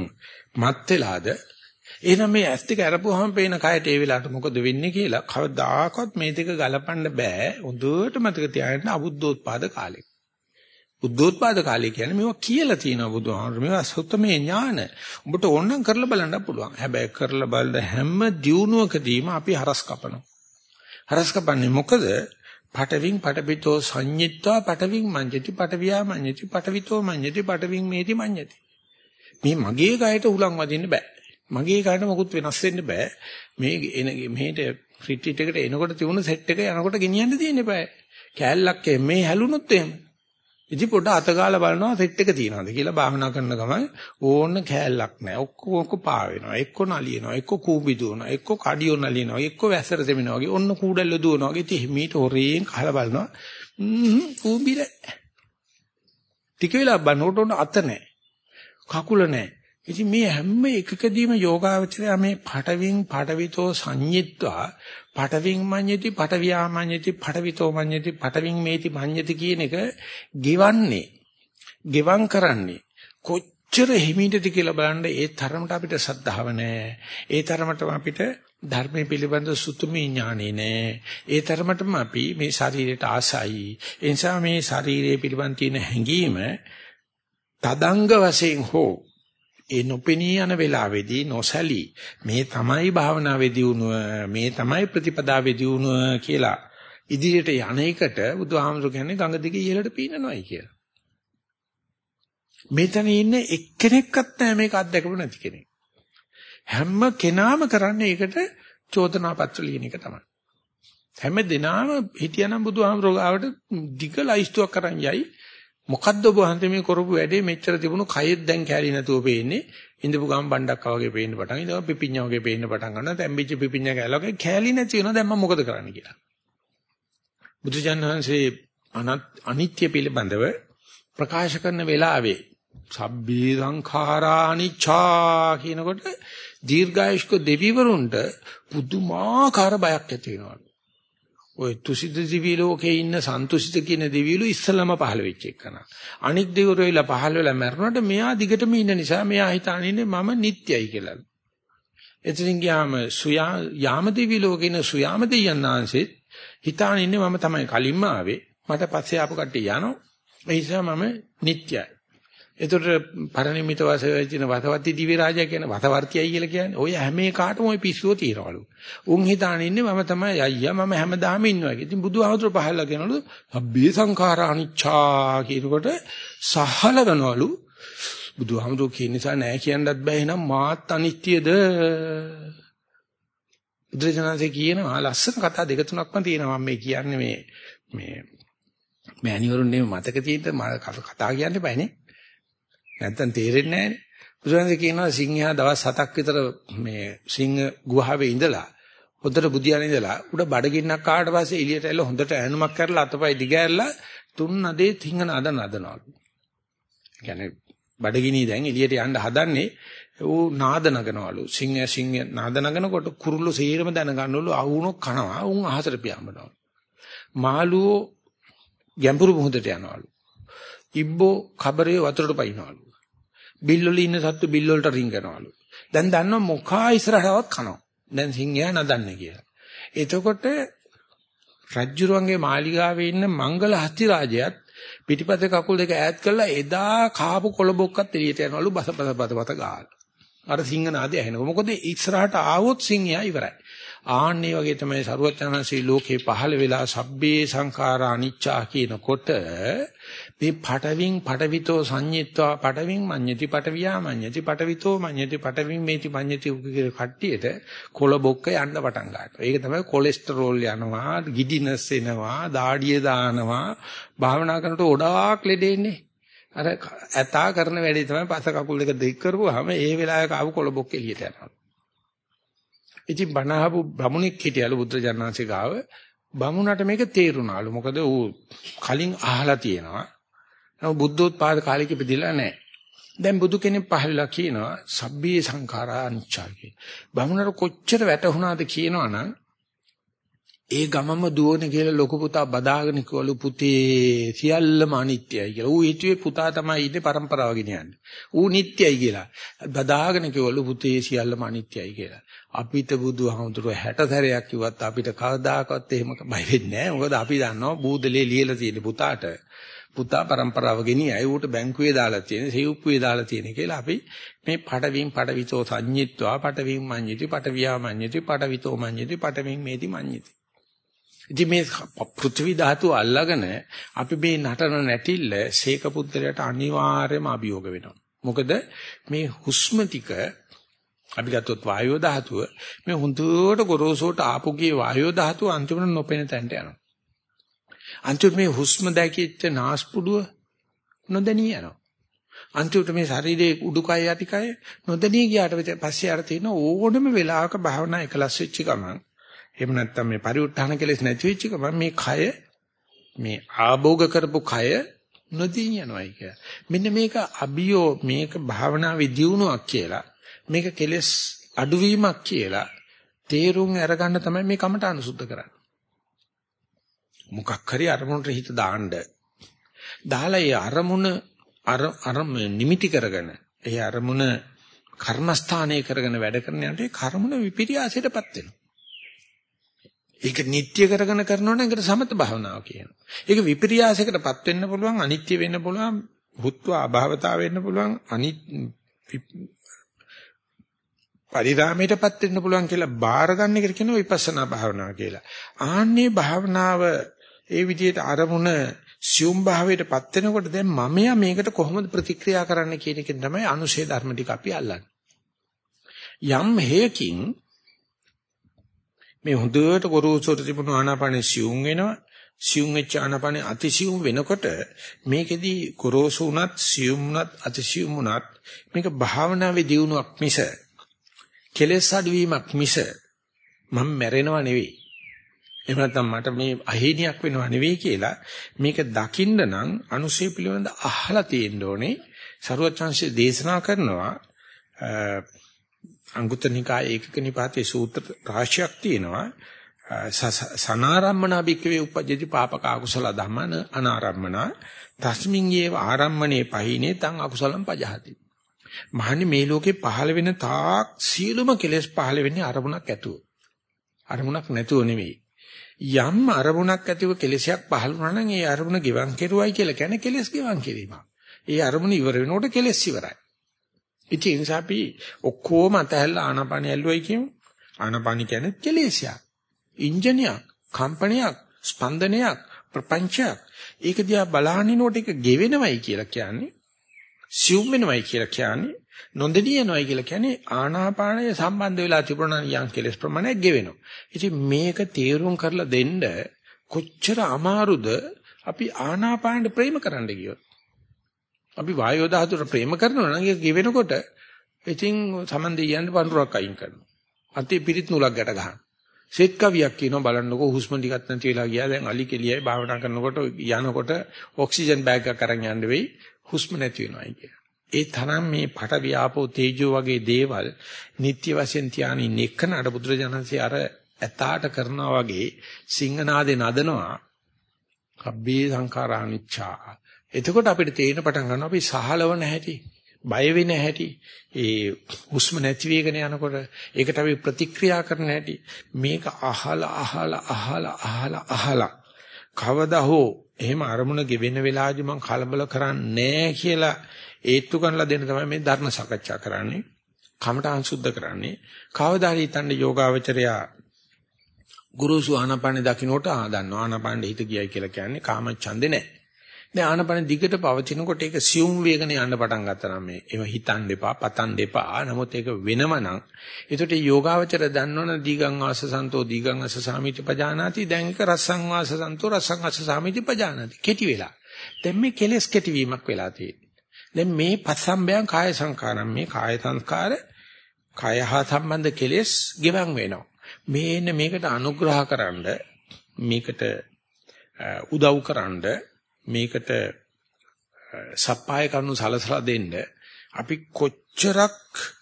මත් වෙලාද? එහෙනම් මේ ඇස් දෙක අරපුවාම පේන කයට ඒ වෙලාවට මොකද වෙන්නේ කියලා කවදාකවත් මේ දෙක ගලපන්න බෑ. හොඳට මතක තියාගන්න අබුද්ධෝත්පාද කාලේ. බුද්ධෝත්පාද කාලය කියන්නේ මේවා කියලා තියෙනවා බුදුහාමර මේවා සුත්තමේ ඥාන. උඹට ඕනනම් කරලා බලන්න පුළුවන්. හැබැයි කරලා බලන හැම දියුණුවකදීම අපි හරස් කපනවා. හරස් කපන්නේ මොකද? පටවින් පටපිතෝ සංඤිත්වා පටවින් මඤ්ඤති පටවියා මඤ්ඤති පටවිතෝ මඤ්ඤති පටවින් මේති මඤ්ඤති. මේ මගේ කයට උලන් වදින්න බෑ. මගේ කයට මොකුත් වෙනස් වෙන්න බෑ. මේ එන මෙහෙට රිට්‍රීට් එකට එනකොට තිබුණ සෙට් එක යනකොට ගෙනියන්න තියෙන්න බෑ. කෑල්ලක් මේ හැලුනොත් එහෙම ඉතින් පොඩ අතගාලා බලනවා සෙට් එක තියනවාද කියලා භාවනා කරන ගමන් ඕන්න කෑල්ලක් නැහැ. ඔක්කොම ඔක්කො පා වෙනවා. එක්ක නලියනවා, එක්ක කූඹි දුවනවා, එක්ක කඩියෝ නලියනවා, එක්ක වැසර දෙමිනවා වගේ ඔන්න කූඩල්ල දුවනවා වගේ ඉතින් මීට හොරෙන් කහලා බලනවා. ම්ම් කූඹි නැහැ. ටික වෙලා බලනකොට අත නැහැ. කකුල නැහැ. ඉතින් මේ හැම එකකදීම යෝගාවචරය මේ පටවින් පටවිතෝ සංඤිත්වා පටවින් මඤ්ඤති පටවියා මඤ්ඤති පටවිතෝ මඤ්ඤති පටවින් මේති මඤ්ඤති කියන එක ගෙවන්නේ ගෙවම් කරන්නේ. කොච්චර හිමීටද කියලා බලන්න ඒ තරමට අපිට සද්ධාව නැහැ ඒ තරමටම අපිට ධර්මයේ පිළිබඳ සුතුමි ඥානෙ නැහැ ඒ තරමටම අපි මේ ශරීරයට ආසයි. ඒ නිසා මේ ශරීරයේ පිළිබඳ තියෙන හැඟීම තදංග වශයෙන් හෝ ඒ නොපෙනී යන වෙලාවේදී නොසැලී මේ තමයි භාවනාවේ දියුණුව මේ තමයි ප්‍රතිපදාවේ දියුණුව කියලා ඉදිරියට යන එකට බුදුහාමුදුරු කියන්නේ ගඟ දිගේ ඉහළට පීනනවායි කියලා. මෙතන ඉන්නේ එක්කෙනෙක්වත් නැහැ මේක අත්දැකපු නැති කෙනෙක්. හැම කෙනාම කරන්නේ ඒකට චෝදනා පත්‍ර ලියන එක තමයි. හැම දිනාම හිටියනම් බුදුහාමුදුරුවෝ ගාවට දිග ලයිස්තුවක් කරන් යයි මොකද්ද ඔබ හන්දේ මේ කරපු වැඩේ? මෙච්චර තිබුණු කයෙත් දැන් කැලී නැතුව පේන්නේ. ඉඳපු ගම් බණ්ඩක්කා වගේ පේන්න පටන් ඉඳලා පිපිඤ්ඤා වගේ පේන්න පටන් ගන්නවා. තැම්බිච්ච පිපිඤ්ඤා කැලලා වගේ කැලී නැති වෙනවා. දැන් මම මොකද කරන්න කියලා. බුදුජානහන්සේ අනිත්‍ය පිළිබඳව ප්‍රකාශ කරන වෙලාවේ සබ්බේ සංඛාරා අනිච්චා කියනකොට දීර්ඝායුෂ්ක දෙවිවරුන්ට පුදුමාකාර බයක් ඇති වෙනවා. ඔය තුසිත දිවි ලෝකේ ඉන්න සන්තුසිත කියන දෙවියලු ඉස්සලම පහළ වෙච්ච එකන. අනික් දෙවිවරු වෙලා පහළ වෙලා මැරුණාට මෙයා දිගටම ඉන්න නිසා මෙයා හිතාන ඉන්නේ මම නිට්ටයයි කියලා. එතනින් ගියාම සුයා යාම දෙවි ලෝකේ ඉන්න සුයාම දෙයයන් ආංශෙත් හිතාන ඉන්නේ මම තමයි කලින්ම ආවේ. මට පස්සේ ආපු කට්ටිය යනවා. ඒ නිසා මම නිට්ටයයි. එතකොට පරිණිමිත වාසයේ තියෙන වතවත්ති දිවි රාජයා කියන වතවර්තියයි කියලා කියන්නේ. ඔය හැම එකකටම ওই පිස්සුව තියනවලු. උන් හිතාන ඉන්නේ මම තමයි අයියා මම හැමදාම ඉන්නවා කියලා. ඉතින් බුදුහාමුදුර පහළලා කියනවලු අබ්බේ සංඛාරා අනිච්චා කියනකොට සහලවනවලු. බුදුහාමුදුර කියන නිසා නෑ කියන්නත් බෑ එහෙනම් මාත් අනිත්‍යද? බුදුරජාණන්සේ කියනවා ලස්සන කතා දෙක තුනක්ම තියෙනවා මම මේ කියන්නේ මේ මේ මෑණිවරුන් මතක තියෙන්න කතා කියන්න බෑනේ. නැත්තම් තේරෙන්නේ නැහැනේ. බුදුරජාණන් කියනවා සිංහයා දවස් 7ක් විතර මේ සිංහ ගුහාවේ ඉඳලා හොඳට බුදියාන ඉඳලා උඩ බඩගින්නක් ආවට පස්සේ එළියට ඇවිල්ලා හොඳට ඈනුමක් කරලා අතපය දිගෑරලා තුන් නදේ තිංග නද නදනවලු. කියන්නේ බඩගිනි දැන් එළියට යන්න හදන්නේ ඌ නාද නගනවලු. සිංහ සිංහ නාද නගනකොට කුරුල්ලෝ සීරම දැනගන්නවලු අහුණෝ කනවා. උන් අහසට පියාඹනවා. මාළුවෝ ගැඹුරු මුහුදට යනවලු. ඉබ්බෝ කබරේ වතුරට පයින්නවලු. බිල්වල ඉන්න සත්තු බිල් වලට රිංගනවලු. දැන් දන්නව මොකා ඉස්සරහටවත් කනවා. දැන් සිංහයා නදන්නේ කියලා. එතකොට රජ්ජුරුවන්ගේ මාලිගාවේ ඉන්න මංගල හස්ති රාජයාත් පිටිපස්සේ කකුල් දෙක ඈත් කරලා එදා කාපු කොළබොක්කත් එළියට යනවලු බස බස බස බස ගාලා. අර සිංහ නාදය ඇහෙනවා. මොකද ඉස්සරහට ආවොත් සිංහයා ඉවරයි. ආන්නේ වගේ තමයි සරුවචනන්සේ ලෝකේ පහළ වෙලා සබ්බේ සංඛාරා අනිච්චා කියනකොට මේ පටවින් පටවිතෝ සංඤිත්වා පටවින් මඤ්ඤති පටවියා මඤ්ඤති පටවිතෝ මඤ්ඤති පටවින් මේති මඤ්ඤති උකේ කට්ටියට කොළ බොක්ක යන්න පටන් ගන්නවා. ඒක තමයි කොලෙස්ටරෝල් යනවා, ගිඩිනස් එනවා, දාඩිය දානවා. භාවනා කරනකොට ගොඩාක් ලෙඩ එන්නේ. අර ඇතා කරන වැඩේ තමයි පස කකුල් දෙක දෙක් කරපුවාම ඒ වෙලාවක ආව කොළ බොක්ක එළියට යනවා. ඉතින් බණහපු බමුණෙක් හිටියලු බුද්ධ ජානනාංශේ ගාව බමුණට මේක තේරුණාලු. මොකද ඌ කලින් අහලා තියෙනවා. නමුත් බුද්ධෝත්පාද කාලෙක ඉපදිලා නැහැ. දැන් බුදු කෙනෙක් පහළලා කියනවා සබ්බේ සංඛාරා අනිච්චා කියලා. බමුණර කොච්චර වැටුණාද කියනවනම් ඒ ගමම දුවන කියලා ලොකු පුතා බදාගෙන කිව්වලු පුතේ සියල්ලම අනිත්‍යයි කියලා. ඌ හිතුවේ පුතා තමයි ඉන්නේ પરම්පරාව ගෙනියන්නේ. ඌ නිට්ටයයි කියලා. බදාගෙන කිව්වලු පුතේ සියල්ලම අනිත්‍යයි කියලා. අපිට බුදුහාමුදුරුවෝ 60 සැරයක් කිව්වත් අපිට කවදාකවත් එහෙම බය වෙන්නේ නැහැ. මොකද අපි දන්නවා බූදලේ ලියලා තියෙන පුතාට පුතා પરම්පරාව ගෙනියයි ඌට බැංකුවේ දාලා තියෙන, සෙව්ප්පුවේ දාලා තියෙන කියලා අපි මේ පඩවින් පඩවිතෝ සංඤිත්වා පඩවින් මඤ්ඤති පඩවියා මඤ්ඤති පඩවිතෝ මඤ්ඤති පඩවින් මේති මඤ්ඤති. ඉතින් මේ පෘථිවි ධාතුව අල්ලගෙන අපි මේ නටන නැටිල්ල සීක පුත්‍රයාට අනිවාර්යයෙන්ම අභියෝග වෙනවා. මොකද මේ හුස්ම ටික අපි ගත්තොත් වායෝ ධාතුව මේ හුදුවට ගොරෝසුට ආපුගේ වායෝ ධාතුව අන්තිමට නොපෙනෙන තැනට යනවා. අන්තිමට මේ හුස්ම දැකිච්ච නාස්පුඩුව නොදැනී යනවා. අන්තිමට මේ ශරීරයේ උඩුකය යටිකය නොදැනී ගියාට පස්සේ අර තියෙන ඕනම වෙලාවක භාවනා එකලස් වෙච්ච ගමන් එහෙම නැත්නම් මේ පරිඋත්ථාන කෙලෙස් නැති වෙච්ච ගමන් මේ කය මේ ආභෝග කරපු කය නොදී යනවායි කිය. මෙන්න මේක අභියෝ මේක භාවනාවේ දියුණුවක් කියලා. මේක කෙලෙස් අඩුවීමක් කියලා තේරුම් අරගන්න තමයි මේ කමට අනුසුද්ධ කරන්නේ. මොකක් හරි අරමුණට හිත දාන්න. දාලා ඒ අරමුණ අර අර නිමිති කරගෙන ඒ අරමුණ කර්මස්ථානය කරගෙන වැඩ කරන යනට කර්මන විපිරියාසයටපත් වෙනවා. ඒක නිට්ටය කරගෙන කරනවා නම් ඒකට සමත භාවනාව කියනවා. ඒක විපිරියාසයකටපත් වෙන්න පුළුවන්, අනිත්‍ය වෙන්න පුළුවන්, හුත්ව අභාවතාව වෙන්න පුළුවන්, අනිත් පරිරාමයටපත් වෙන්න පුළුවන් කියලා බාර ගන්න එකට කියනවා විපස්සනා භාවනාව කියලා. ආන්නේ භාවනාව ඒ විදිහට අරමුණ සියුම් භාවයටපත් වෙනකොට දැන් මමයා මේකට කොහොමද ප්‍රතික්‍රියා කරන්න කියන එකෙන් තමයි අනුශේ ධර්ම ටික අපි අල්ලන්නේ. යම් හේකින් මේ හොඳට ගොරෝසුට තිබුණු ආනාපානෙ සියුම් වෙනවා. සියුම් වෙච්ච ආනාපානෙ අතිසියුම් වෙනකොට මේකෙදි ගොරෝසු උනත් සියුම් උනත් අතිසියුම් උනත් මේක භාවනාවේ දියුණුවක් මිස කෙලෙස් අඩුවීමක් මිස මම මැරෙනව නෙවෙයි. එහෙම නැත්නම් මට මේ අහේනියක් වෙනව නෙවෙයි කියලා මේක දකින්න නම් අනුශේ පිළිවෙඳ අහලා තියෙන්න ඕනේ. සරුවත් chance දේශනා කරනවා අංගුත්තර නිකායේ ඒකක නිපාතේ සූත්‍ර රාශියක් තියෙනවා. සනාරම්මනා බික්කවේ උපජ්ජති පාපක අකුසල ධම්මන අනාරම්මන තස්මින් යේව ආරම්මනේ පහිනේ තං අකුසලම් පජහති. මහන්නේ මේ ලෝකේ පහළ වෙන තාක් සියලුම කෙලෙස් පහළ වෙන්නේ අරමුණක් ඇතුව. අරමුණක් නැතුව නෙවෙයි. යම් අරමුණක් ඇතිව කෙලෙසයක් පහළ වුණා නම් ඒ අරමුණ ගෙවන් කෙරුවයි කියලා කියන්නේ කෙලෙස් ගෙවන් කිරීමක්. ඒ අරමුණ ඉවර වෙනකොට කෙලෙස් ඉවරයි. ඉතින් ඒ නිසා අපි ඔක්කොම අතහැරලා ආනාපානිය ඇල්ලුවයි කියමු. ආනාපානි කියන්නේ කෙලෙසයක්. ඉන්ජිනයක්, කම්පනයක්, ස්පන්දනයක්, ප්‍රපංචයක්. ඒක දිහා බලහනිනකොට ඒක ගෙවෙනවයි කියලා කියන්නේ සිව් වෙනවයි කියලා කියන්නේ නොදෙනියනවයි කියලා කියන්නේ ආනාපානය සම්බන්ධ වෙලා තිබුණා යම් කෙලස් ප්‍රමාණයක් ගෙවෙනවා. ඉතින් මේක තීරුම් කරලා දෙන්න කොච්චර අමාරුද අපි ආනාපානට ප්‍රේම කරන්න ගියොත්. අපි වායෝ ධාතුවට ප්‍රේම කරනවා නම් ඒක ගෙවෙනකොට ඉතින් සමන්දී යන්න පඳුරක් අයින් කරනවා. අතේ පිරිත් නූලක් ගැට ගන්න. සෙත් කවියක් කියනවා බලන්නකෝ හුස්ම ටිකක් නැති වෙලා ගියා දැන් අලි කෙලියයි භාවනා කරනකොට යනකොට ඔක්සිජන් බෑග් එකක් අරන් යන්න වෙයි හුස්ම නැති වෙනවායි කිය. ඒ තරම් මේ පට වියාපෝ තේජෝ වගේ දේවල් නිත්‍ය වශයෙන් තියානින් එක්කනට බුදුරජාණන්සේ අර ඇතාට කරනවා වගේ සිංහනාදේ නදනවා. කබ්බේ සංඛාරානිච්චා එතකොට අපිට තේරෙන පටන් ගන්නවා අපි සහලවන හැටි, බය වෙන හැටි, ඒ හුස්ම නැති වෙගෙන යනකොට ඒකට අපි ප්‍රතික්‍රියා කරන හැටි. මේක අහලා අහලා අහලා අහලා අහලා කවදා හෝ එහෙම අරමුණ ගෙවෙන වෙලාවදී මම කලබල කරන්නේ කියලා ඒත්තු කරලා දෙන්න තමයි මේ ධර්ම සාකච්ඡා කරන්නේ. කමඨාන් සුද්ධ කරන්නේ. කවදා හරි හිතන්න යෝගාවචරයා ගුරුසු ආනපන දකින්නට ආ දන්නවා ආනපන හිත ගියයි කියලා කියන්නේ කාම ඡන්දේ නැහැ. දැන් ආනපන දිගට පවතිනකොට ඒක සියුම් වේගන යන්න පටන් ගත්තා නම් මේ ඒව හිතන්න එපා පතන්න එපා. නමුත් ඒක වෙනම නම් ඒකට යෝගාවචර දන්නවනේ දීගං වාස සන්තෝ දීගං අස සාමිති පජානාති දැන් ඒක රසං වාස සන්තෝ රසං අස සාමිති පජානාති. කෙටි වෙලා. දැන් මේ කෙලස් කෙටි වීමක් වෙලා තියෙන්නේ. දැන් මේ පස්සම්බයං කාය සංකාරම් මේ කාය සංස්කාර කාය හා සම්බන්ධ කෙලස් ගෙවන් වෙනවා. මේන්න මේකට අනුග්‍රහකරනද මේකට උදව් කරනද මේකට සප්පාය කරුණු සලසලා දෙන්න අපි කොච්චරක්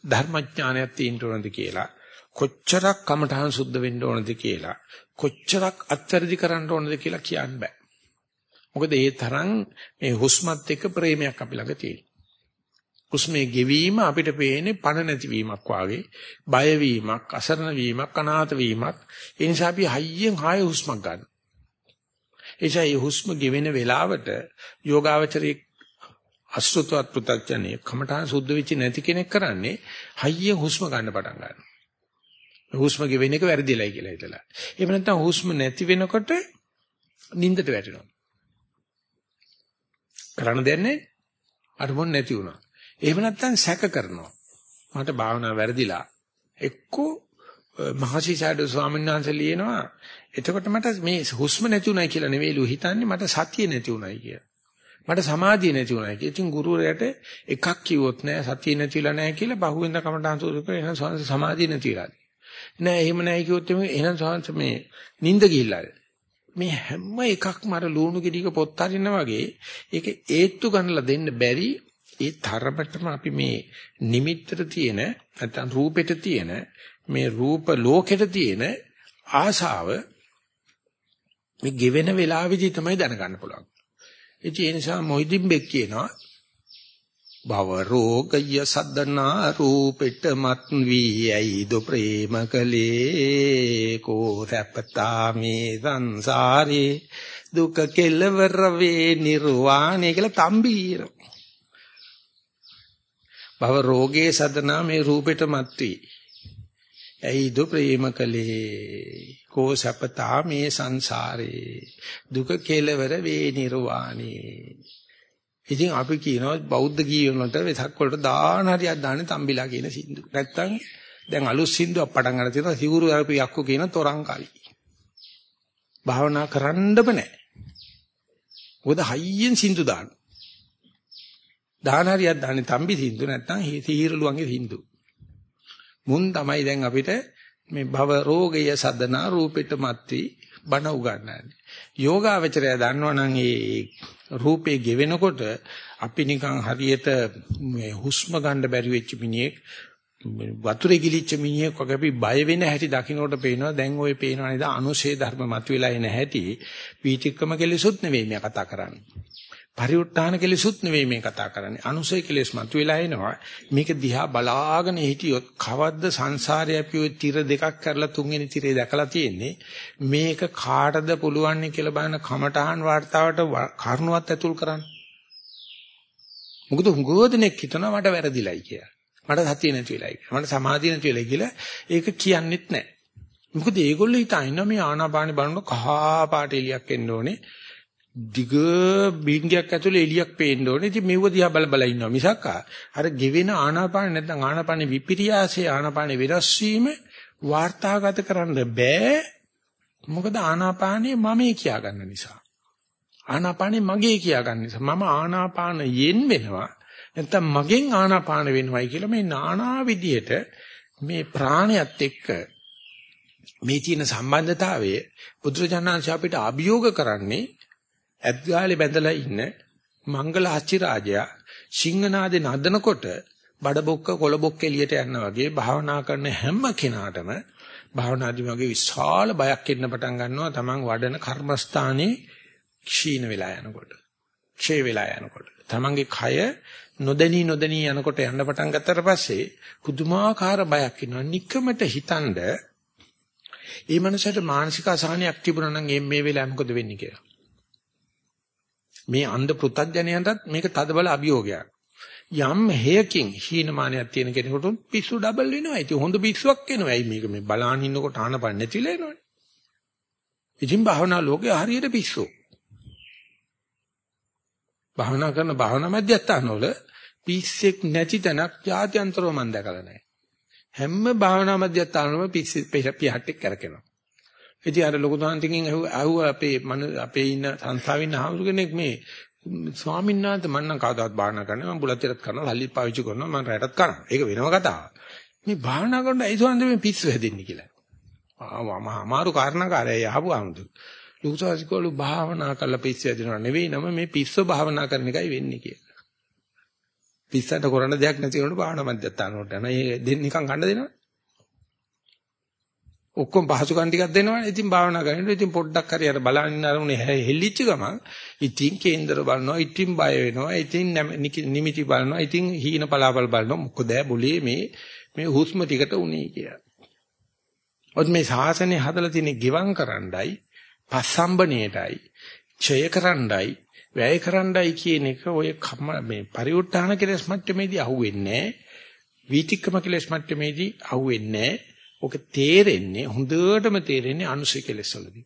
ධර්මඥානයක් තියෙන්න ඕනද කියලා කොච්චරක් කමඨහන් සුද්ධ වෙන්න ඕනද කියලා කොච්චරක් අත්‍යර්ධි කරන්න ඕනද කියලා කියන්න බෑ. මොකද ඒ තරම් මේ හුස්මත් එක්ක ප්‍රේමයක් අපි ළඟ තියෙනවා. හුස්මේ ගෙවීම අපිට පේන්නේ පණ නැතිවීමක් වාගේ, බය වීමක්, අසරණ වීමක්, අනාථ වීමක්. ඒ නිසා අපි හයියෙන් හාය හුස්මක් ගන්න. එيشා මේ හුස්ම ගෙවෙන වෙලාවට යෝගාවචරයේ අසුතවත් පෘථග්ජනේ කමඨාන් සුද්ධ වෙච්ච නැති කෙනෙක් කරන්නේ හයියෙන් හුස්ම ගන්න පටන් ගන්නවා. හුස්ම ගෙවෙන එක වැරදිලයි කියලා හිතලා. එහෙම නැත්නම් හුස්ම නැති වෙනකොට නිින්දට වැටෙනවා. කරන්න දෙයක් නැහැ. අරමුණ නැති වුණා. එහෙම නැත්නම් සැක කරනවා. මට භාවනාව වැරදිලා. එක්කෝ මහසිසාරද ස්වාමීන් වහන්සේ ලියනවා එතකොට මට මේ හුස්ම නැති උනායි කියලා නෙවෙයිලු හිතන්නේ මට සතිය නැති උනායි කියලා. මට සමාධිය නැති උනායි කියලා. ඉතින් ගුරුවරයාට එකක් කිව්වොත් නෑ සතිය නැතිලා නෑ කියලා බහුවෙන්ද කමටහන් සෝද කරේ එහෙනම් ස්වාමීන් සමාධිය නැතිලාද. නෑ එහෙම නෑ කිව්වොත් එහෙනම් ස්වාමීන් මේ නිින්ද ගිහිල්ලාද. මේ හැම එකක්ම අර ලුණු ගෙඩියක පොත් අරිනා වගේ ඒක ඒත්තු ගන්නලා දෙන්න බැරි ඒ තරමටම අපි මේ නිමිත්තට තියෙන නැත්නම් රූපෙට තියෙන මේ රූප ලෝකෙට තියෙන ආශාව මේ ගෙවෙන වෙලාවෙදි තමයි දැනගන්න පුළුවන්. ඒ නිසා මොහිදින් බෙක් කියනවා භව රෝගය සද්දනා රූපෙට මත් වී ඇයිද ප්‍රේම කලේ කෝ සැපතා මේ සංසාරේ? දුක කෙලවර වේ නිර්වාණය කියලා තම්බීර. භව රෝගේ සද්දනා මේ රූපෙට මත් වී ඇයිද ප්‍රේම කලේ කෝ සපතා මේ සංසාරේ දුක කෙලවර වේ නිර්වාණේ ඉතින් අපි කියනවා බෞද්ධ ගීවනට වෙසක් වලට දාන හරියක් දාන්නේ තම්බිලා කියන සින්දු. නැත්තම් දැන් අලුත් සින්දුවක් පටන් ගන්න තියෙනවා සිවුරු අරපු යක්කු කියන තරං කවි. භාවනා කරන්නම නැහැ. මොකද හයියෙන් සින්දු දාන. දාන හරියක් දාන්නේ තම්බි සින්දු නැත්තම් සීරලුවන්ගේ සින්දු. මුන් තමයි දැන් අපිට මේ භව රෝගය සදනා රූපෙට මැත්ති බණ උගන්වන්නේ. යෝගාවචරය දන්නවනම් ඒ රූපේ ගෙවෙනකොට අපි නිකන් හරියට මේ හුස්ම ගන්න බැරි වෙච්ච මිනිහෙක් වතුරේ ගිලිච්ච මිනිහෙක් වගේ අපි බය වෙන හැටි දකින්නකොට පේනවා දැන් ওই පේනවා නේද අනුශේ ධර්ම මතුවලා එන හැටි පීතික්කම කෙලෙසුත් නෙවෙයි මේ කතා කරන්නේ. පරිඋත් ทาน කෙලෙසුත් නෙවෙයි මේ කතා කරන්නේ. අනුසය කෙලෙස් මතුවලා එනවා. මේක දිහා බලාගෙන හිටියොත් කවද්ද සංසාරේ අපි ওই tira දෙකක් කරලා තුන්වෙනි tire දැකලා තියෙන්නේ. මේක කාටද පුළුවන් කියලා බලන කමඨාන් වார்த்தාවට කරුණාවත් ඇතුල් කරන්න. මොකද හුඟවදෙනෙක් හිතනවා මට වැරදිලයි කියලා. මට සතිය නැති වෙලයි කියලා. මට සමාධිය නැති වෙලයි කියලා. ඒක කියන්නෙත් නැහැ. මොකද ඒගොල්ලෝ හිතා ඉන්නවා මේ ආනාපානෙ බලනකොට කහා පාට එලියක් එන්න ඕනේ. දිග බින්ගයක් ඇතුලේ එලියක් පේන්න ඕනේ. ඉතින් මෙව දිහා බල බල ඉන්නවා මිසක් අර ගෙවෙන ආනාපාන නැත්නම් ආනාපානේ විපිරියාසේ ආනාපානේ වෙනස් වීම වාර්තාගත කරන්න බෑ. මොකද ආනාපානේ මමේ කියා ගන්න නිසා. ආනාපානේ මගේ කියා ගන්න නිසා. මම ආනාපානයෙන් වෙනවා. නැත්නම් මගෙන් ආනාපාන වෙනවයි කියලා මේ নানা විදියට මේ ප්‍රාණයත් එක්ක මේ තියෙන සම්බන්ධතාවය බුදුරජාණන් අපිට අභියෝග කරන්නේ ඇත්ගාලේ බැඳලා ඉන්න මංගල ආච්චි රාජයා සිංහනාදේ නදනකොට බඩබොක්ක කොළබොක්ක එළියට යනවා වගේ භාවනා කරන හැම කෙනාටම භාවනාදී වගේ විශාල බයක් එන්න පටන් ගන්නවා. තමන් වඩන කර්මස්ථානේ ක්ෂීණ වෙලා යනකොට ක්ෂය වෙලා යනකොට. තමන්ගේ කය නොදැනී නොදැනී යනකොට යන්න පටන් ගත්තට පස්සේ පුදුමාකාර බයක් එනවා. নিকමට හිතනද ඒ මනසට මානසික අසහනයක් තිබුණා නම් මේ වෙලාව මොකද වෙන්නේ? කියලා. මේ අන්ධ පෘථග්ජනයන්ටත් මේක තදබල අභියෝගයක්. යම් හේයකින් හීනමානයක් තියෙන කෙනෙකුට පිස්සු ඩබල් වෙනවා. ඉතින් හොඳ පිස්සුවක් එනවා. ඇයි මේක මේ බලාන ඉන්නකොට ආනපන නැතිලා එනවනේ. ඉතින් භාවනා ලෝකේ හරියට පිස්සු. භාවනා කරන භාවනා මධ්‍යස්ථානවල පිස්සෙක් නැති තැනක් ජාත්‍යන්තරව මම දැකලා නැහැ. හැම භාවනා මධ්‍යස්ථානවලම පිස්සෙ පිහට්ටෙක් කරකිනවා. ඉතින් අර ලොකු තාන්තිකින් අහුව අපේ මන අපේ ඉන්න සංස්ථාවේ ඉන්න හාමුදුර කෙනෙක් මේ ස්වාමීන් වහන්සේ මම නම් කවදාවත් භාවනා කරන්නේ මම බුලත් ටිකක් කරනවා සල්ලි පාවිච්චි කරනවා මම රැටත් කරනවා. ඒක වෙනම කතාවක්. මේ භාවනා කරන ඒ ස්වාමීන් මේ පිස්සු හැදෙන්නේ කියලා. ආ අමාරු කාරණාකාරය යහපු ආමුදු. ලුකුසාසිකවලු භාවනා කරලා පිස්සු ඇදිනවා නෙවෙයි නම මේ පිස්සු භාවනා කරන එකයි වෙන්නේ කියලා. පිස්සන්ට කරන්න දෙයක් නැති වුණොත් භාවනා මධ්‍යස්ථාන වලට යනවා. ඒ දෙන්න නිකන් කන්න දෙනවා. ඔක්කොම පහසුකම් ටිකක් දෙනවනේ. ඉතින් භාවනා කරනකොට ඉතින් පොඩ්ඩක් හරි අර බලන්න අරමුණේ හෙල්ලිච්ච ගමන් ඉතින් කේන්දර බලනවා, ඉතින් බය වෙනවා, ඉතින් නිමිති බලනවා, ඉතින් හීන පලාපල් බලනවා. මොකද බොලේ මේ මේ හුස්ම ටිකට උනේ කියලා. ඔත් මේ ශාසනය හදලා තියෙන්නේ ගිවං කරන්නයි, පස්සම්බණේටයි, ඡය කරන්නයි, වැය කරන්නයි කියන එක ඔය මේ පරිඋත් ทาน කෙලස් මට්ටමේදී අහුවෙන්නේ නැහැ. වීතික්කම කෙලස් මට්ටමේදී අහුවෙන්නේ නැහැ. ඔක තේරෙන්නේ හොඳටම තේරෙන්නේ අනුසය කෙලස් වලදී.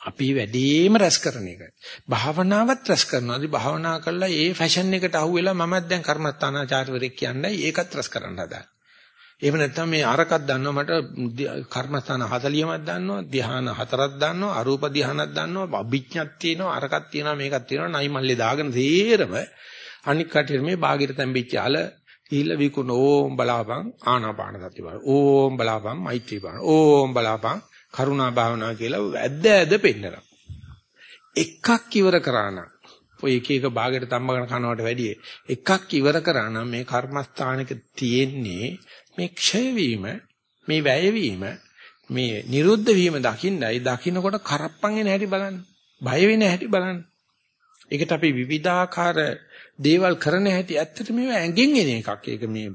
අපි වැඩිම රැස් කරන එක. භාවනාවත් රැස් කරනවාදී භාවනා කළා ඒ ෆැෂන් එකට අහුවෙලා මමත් දැන් කර්මස්ථානාචාර්යවරයෙක් කියන්නේ ඒකත් රැස් කරන්න හදා. එහෙම නැත්නම් මේ අරකක් දන්නවා මට කර්මස්ථාන 40ක් දන්නවා ධ්‍යාන හතරක් දන්නවා අරූප ධ්‍යානක් දන්නවා අභිඥක් තියෙනවා අරකක් තියෙනවා මේකක් තියෙනවා නයි මල්ලේ දාගෙන තේරම අනික් කටියට මේ බාගිර තැම්බිච්ච අල ඊළ විකුණ ඕම් බලාපන් ආනාපාන සති බල ඕම් බලාපන් මෛත්‍රී බල ඕම් බලාපන් කරුණා භාවනා කියලා ඇද්ද ඇද පෙන්නනවා. එකක් ඉවර කරා නම් ඔය එක එක භාගයට තම්බගෙන කනවට වැඩිය එකක් ඉවර කරා නම් මේ කර්මස්ථානක තියෙන්නේ මේ ක්ෂය වීම මේ වැය වීම මේ නිරුද්ධ වීම දකින්නයි දකින්නකොට කරප්පන් එන හැටි බලන්න. බය වෙන හැටි බලන්න. ඒකට අපි විවිධාකාර දේවල් කරන හැටි ඇත්තට මේව ඇඟෙන් එන එකක්. ඒක මේ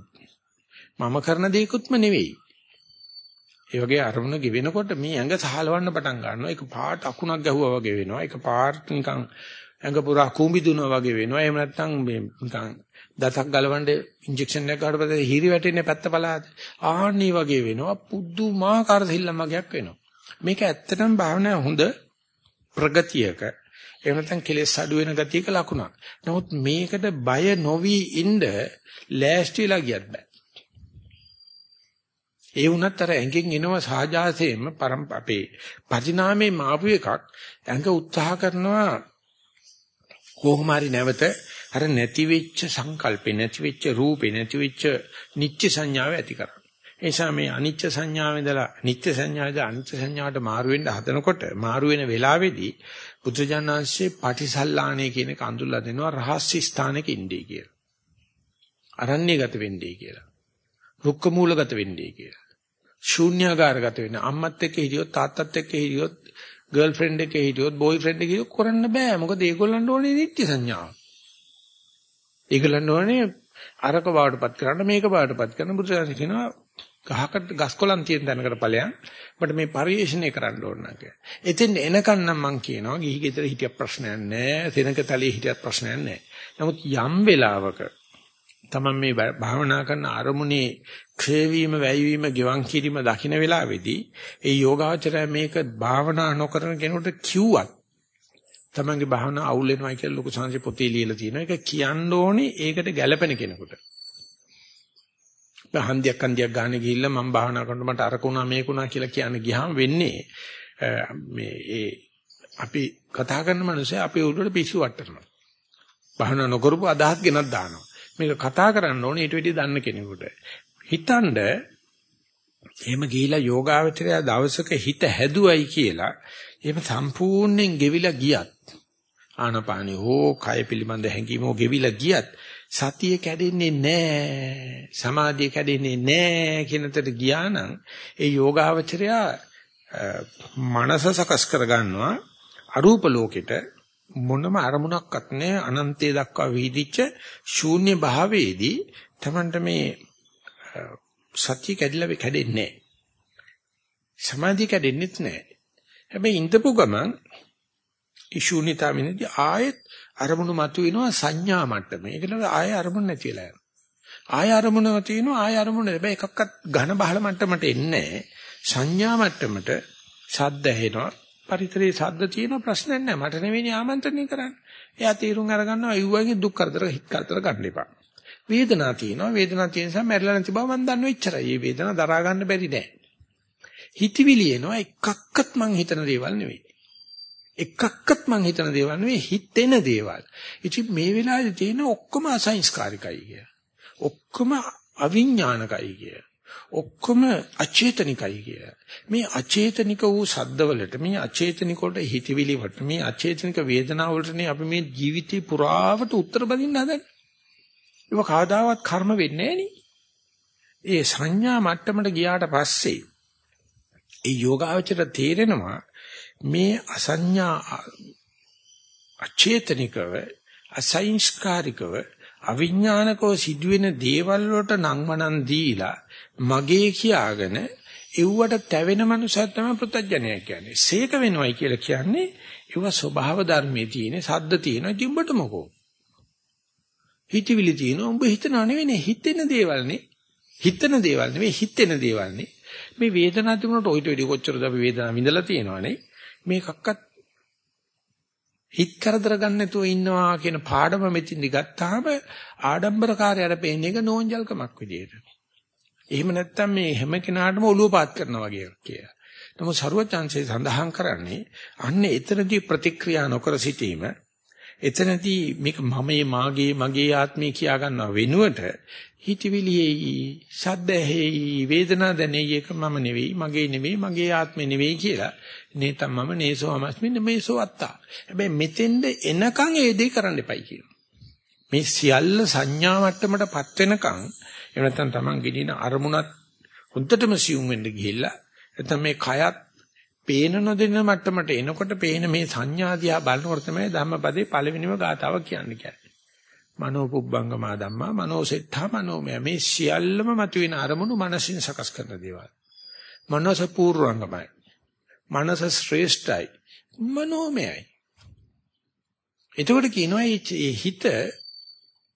මම කරන දේකුත්ම නෙවෙයි. ඒ වගේ අරමුණ ගෙවෙනකොට මේ ඇඟ සහලවන්න පටන් ගන්නවා. ඒක පාට අකුණක් ගැහුවා වගේ වෙනවා. ඒක පාට නිකන් ඇඟ පුරා කුඹි දුනවා වගේ වෙනවා. එහෙම නැත්නම් මේ නිකන් දතක් ගලවන්න ඉන්ජෙක්ෂන් එකක් ගන්නකොට හිරි වැටෙන්නේ පැත්ත පළාත. ආහනී වගේ වෙනවා. පුදුමාකාර දෙල්ලමගයක් වෙනවා. මේක ඇත්තටම භාවනා හොඳ ප්‍රගතියක එහෙම නැත්නම් කෙලෙස් අඩු වෙන ගතියක ලකුණක්. නමුත් මේකට බය නොවි ඉන්න ලෑස්තිලා ගියත් බෑ. ඒ වුණත් අර ඇඟෙන් එනවා සාජාසයෙන්ම පරම් අපේ පරිණාමයේ මාපු එකක් ඇඟ උත්සාහ කරනවා කොහොම හරි නැවත අර නැති වෙච්ච සංකල්පේ නැති වෙච්ච රූපේ නැති වෙච්ච නිත්‍ය සංඥාව ඇති කරගන්න. ඒ නිසා මේ අනිත්‍ය සංඥාව ඉඳලා නිත්‍ය සංඥාවද අනිත්‍ය සංඥාවට මාරු වෙන්න හදනකොට මාරු වෙන වෙලාවේදී බුදුජානනාංශයේ පටිසල්ලාණේ කියන එක අඳුල්ලා දෙනවා රහස්‍ය ස්ථානයක ඉන්නේ කියලා. අරණ්‍යගත වෙන්නේ කියලා. රුක්ක මූලගත වෙන්නේ කියලා. ශූන්‍යාකාරගත වෙන්න අම්මත් එක්ක හිටියොත් තාත්තත් එක්ක හිටියොත් ගර්ල්ෆ්‍රෙන්ඩ් එක්ක හිටියොත් බෝයිෆ්‍රෙන්ඩ් එක්ක හිටියොත් කරන්න බෑ. මොකද ඒගොල්ලන්ට ඕනේ නිත්‍ය සංඥාව. ඒගොල්ලන්ට ඕනේ අරක බවටපත් කරන්න මේක බවටපත් කරන්න බුදුසසුන කියනවා ගහකට ගස්කොලන් තියෙන තැනකට ඵලයන් මට මේ පරිශ්‍රණය කරන්න ඕන නැහැ. එතෙන් එනකන් නම් මම කියනවා ගිහි ගෙදර හිටිය ප්‍රශ්නයක් නැහැ. සෙනක තලයේ හිටියත් ප්‍රශ්නයක් නැහැ. නමුත් යම් වෙලාවක තමන් මේ භාවනා කරන අරමුණේ ක්ෂේවීම වැයවීම ගෙවන් කිරීම දකින්න වෙලාවේදී ඒ යෝගාචරය මේක භාවනා නොකරන කෙනෙකුට කිව්වත් තමන්ගේ භාවනා අවුල් වෙනවා කියලා ලොකු සංසි පොතේ ලියලා තියෙනවා. ඒක කියන්න ඕනේ ඒකට ගැළපෙන කෙනෙකුට. හන්දියක් හන්දියක් ගන්න ගිහිල්ලා මම භාවනා කරනකොට මට අරකුණා මේකුණා කියලා කියන්න ගියාම වෙන්නේ මේ ඒ අපි කතා කරන මිනිස්සේ අපේ උඩට පිස්සු වට්ටනවා. භාවනා නොකරපු අදහස් ගෙනත් දානවා. මේක කතා කරන්න ඕනේ ඊට වෙඩි දන්න කෙනෙකුට. හිතනද එහෙම ගිහිලා යෝගාවචරය දවසක හිත හැදුවයි කියලා එහෙම සම්පූර්ණයෙන් ගෙවිලා ගියත් ආනපානි හෝ කය පිළිබඳ හැඟීම හෝ ගෙවිලා ගියත් සතිය කැඩෙන්නේ නැහැ සමාධිය කැඩෙන්නේ නැහැ කියනතට ගියා නම් ඒ යෝගාවචරයා මනස සකස් කරගන්නවා. අරූප ලෝකෙට මොනම අරමුණක්වත් නැහැ අනන්තය දක්වා විහිදිච්ච ශූන්‍ය භාවයේදී තමන්ට මේ සත්‍ය කැඩිලා කැඩෙන්නේ නැහැ සමාධිය කැඩෙන්නෙත් නැහැ හැබැයි ඉඳපු ගමන් ඒ ශූන්‍යතාවෙනදී ආයෙත් අරමුණු මතුවෙනවා සංඥා මට්ටමේ. ඒකල ආයෙ අරමුණ නැති වෙලා යනවා. ආයෙ අරමුණ මතුවෙනවා ආයෙ අරමුණ හැබැයි එකක්වත් ඝන බහල මට්ටමට එන්නේ සංඥා මට්ටමට ශබ්ද ඇහෙනවා. පරිතරේ ශබ්ද තියෙන ප්‍රශ්නයක් නැහැ. මට නෙවෙයි ආමන්ත්‍රණය කරන්නේ. එයා තීරුම් අරගන්නවා ඒ වගේ දුක් කරදර හිත කරදර ගන්න එපා. වේදනාව තියෙනවා. වේදනාව තියෙන නිසා මැරෙලා නැති බව මම දන්නවා එච්චරයි. මේ වේදනාව දරා ගන්න බැරි නෑ. හිතවිලි එනවා එකක්වත් මං හිතන දේවල් නෙවෙයි. එකක්වත් මං හිතන දේවල් නෙවෙයි හිතෙන දේවල්. ඉතින් මේ වෙලාවේ තියෙන ඔක්කොම අසංස්කාරිකයි කිය. ඔක්කොම අවිඥානිකයි කිය. ඔක්කොම අචේතනිකයි කිය. මේ අචේතනික වූ සද්දවලට මේ අචේතනික වලට හිතවිලි වලට මේ අචේතනික වේදනාව වලටනේ අපි මේ ජීවිතේ පුරාවට උත්තර බඳින්න හදන්නේ. ඒක කවදාවත් කර්ම වෙන්නේ ඒ සංඥා මට්ටමට ගියාට පස්සේ ඒ යෝගාවචර තේරෙනවා මේ අසඤ්ඤා අචේතනිකව අසංස්කාරිකව අවිඥානිකව සිදුවෙන දේවල් වලට නංවනන් දීලා මගේ කියාගෙන එව්වට තැවෙන මනුස්සයෙක් තමයි පුත්තජනය කියන්නේ. සීක වෙනවයි කියලා කියන්නේ ඒව ස්වභාව ධර්මයේ තියෙන සද්ද තියෙන තිබ්බට මොකෝ. හිතවිලි තියෙන උඹ හිතනව නෙවෙයි හිතෙන දේවල් නේ. හිතන දේවල් නෙවෙයි හිතෙන දේවල් නේ. මේ වේදනාව තිබුණොත් ඔయిత වෙඩි කොච්චරද අපි වේදනාව විඳලා තියෙනවනේ. මේකක්වත් හිත කරදර ගන්න නැතුව ඉන්නවා කියන පාඩම මෙතින්දි ගත්තාම ආඩම්බරකාරයට පේන එක නෝන්ජල්කමක් විදියට. එහෙම නැත්නම් මේ හැම කෙනාටම ඔළුව පාත් කරනවා වගේ කියලා. නමුත් ਸਰුවචාන්සේ සඳහන් කරන්නේ අන්න එතනදී ප්‍රතික්‍රියා නොකර සිටීම එතනදී මේක මමයේ මාගේ මගේ ආත්මය කියා ගන්නව වෙනුවට හිතවිලියේයි සද්දෙහි වේදනා දැනෙයි එක මම නෙවෙයි මගේ නෙවෙයි මගේ ආත්මෙ නෙවෙයි කියලා. නේතම් මම නේසෝ අමස්මින් මේසෝ අත්තා. හැබැයි මෙතෙන්ද එනකන් ඒ දේ කරන්න එපයි කියනවා. මේ සියල්ල සංඥා මට්ටමටපත් වෙනකන් එහෙම නැත්නම් Taman ගෙනින අරමුණත් හොඳටම සියුම් වෙන්න ගිහිල්ලා නැත්නම් මේ කයත් පේන නොදෙන මට්ටමට එනකොට පේන මේ සංඥා දිහා බලනකොට තමයි ධම්මපදේ පළවෙනිම ගාතාව කියන්නේ. මනෝ පුබ්බංගමා ධම්මා මනෝ සෙට්ඨා මනෝමය මේ සියල්ලම මතුවෙන අරමුණු මනසින් සකස් කරන දේවල්. මනස පූර්වංගමයි. මනස ශ්‍රේෂ්ඨයි. මනෝමයයි. එතකොට කියනවා මේ හිත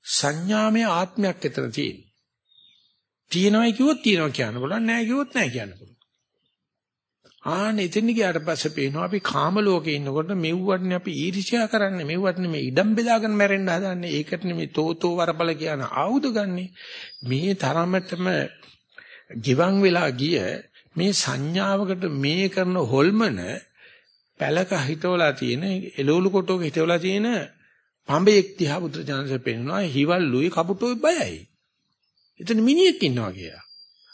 සංඥාමය ආත්මයක් ඇතර තියෙන. තියෙනවයි කිව්වොත් තියෙනවා කියන්න පුළුවන් නැහැ කිව්වොත් නැහැ කියන්න පුළුවන්. ආන එතන ගියාට පස්සේ පේනවා අපි කාම ලෝකේ ඉන්නකොට මෙව්වටනේ අපි ඊර්ෂ්‍යා කරන්නේ මෙව්වටනේ මේ ඉඩම් බෙදාගෙන මැරෙන්න හදන්නේ. ඒකට නෙමේ තෝතෝ වරපල කියන ආයුධ ගන්නෙ. මේ තරමටම ගිවන් වෙලා ගිය මේ සංඥාවකට මේ කරන හොල්මන පැලක හිතවලා තියෙන එළවලු කොටෝක හිතවලා තියෙන පඹෙක් දිහා බුදුරජාණන්සේ පෙන්නනවා හිවල්ලුයි කපුටෝයි බයයි. එතන මිනිහෙක් ඉන්නවා කියලා.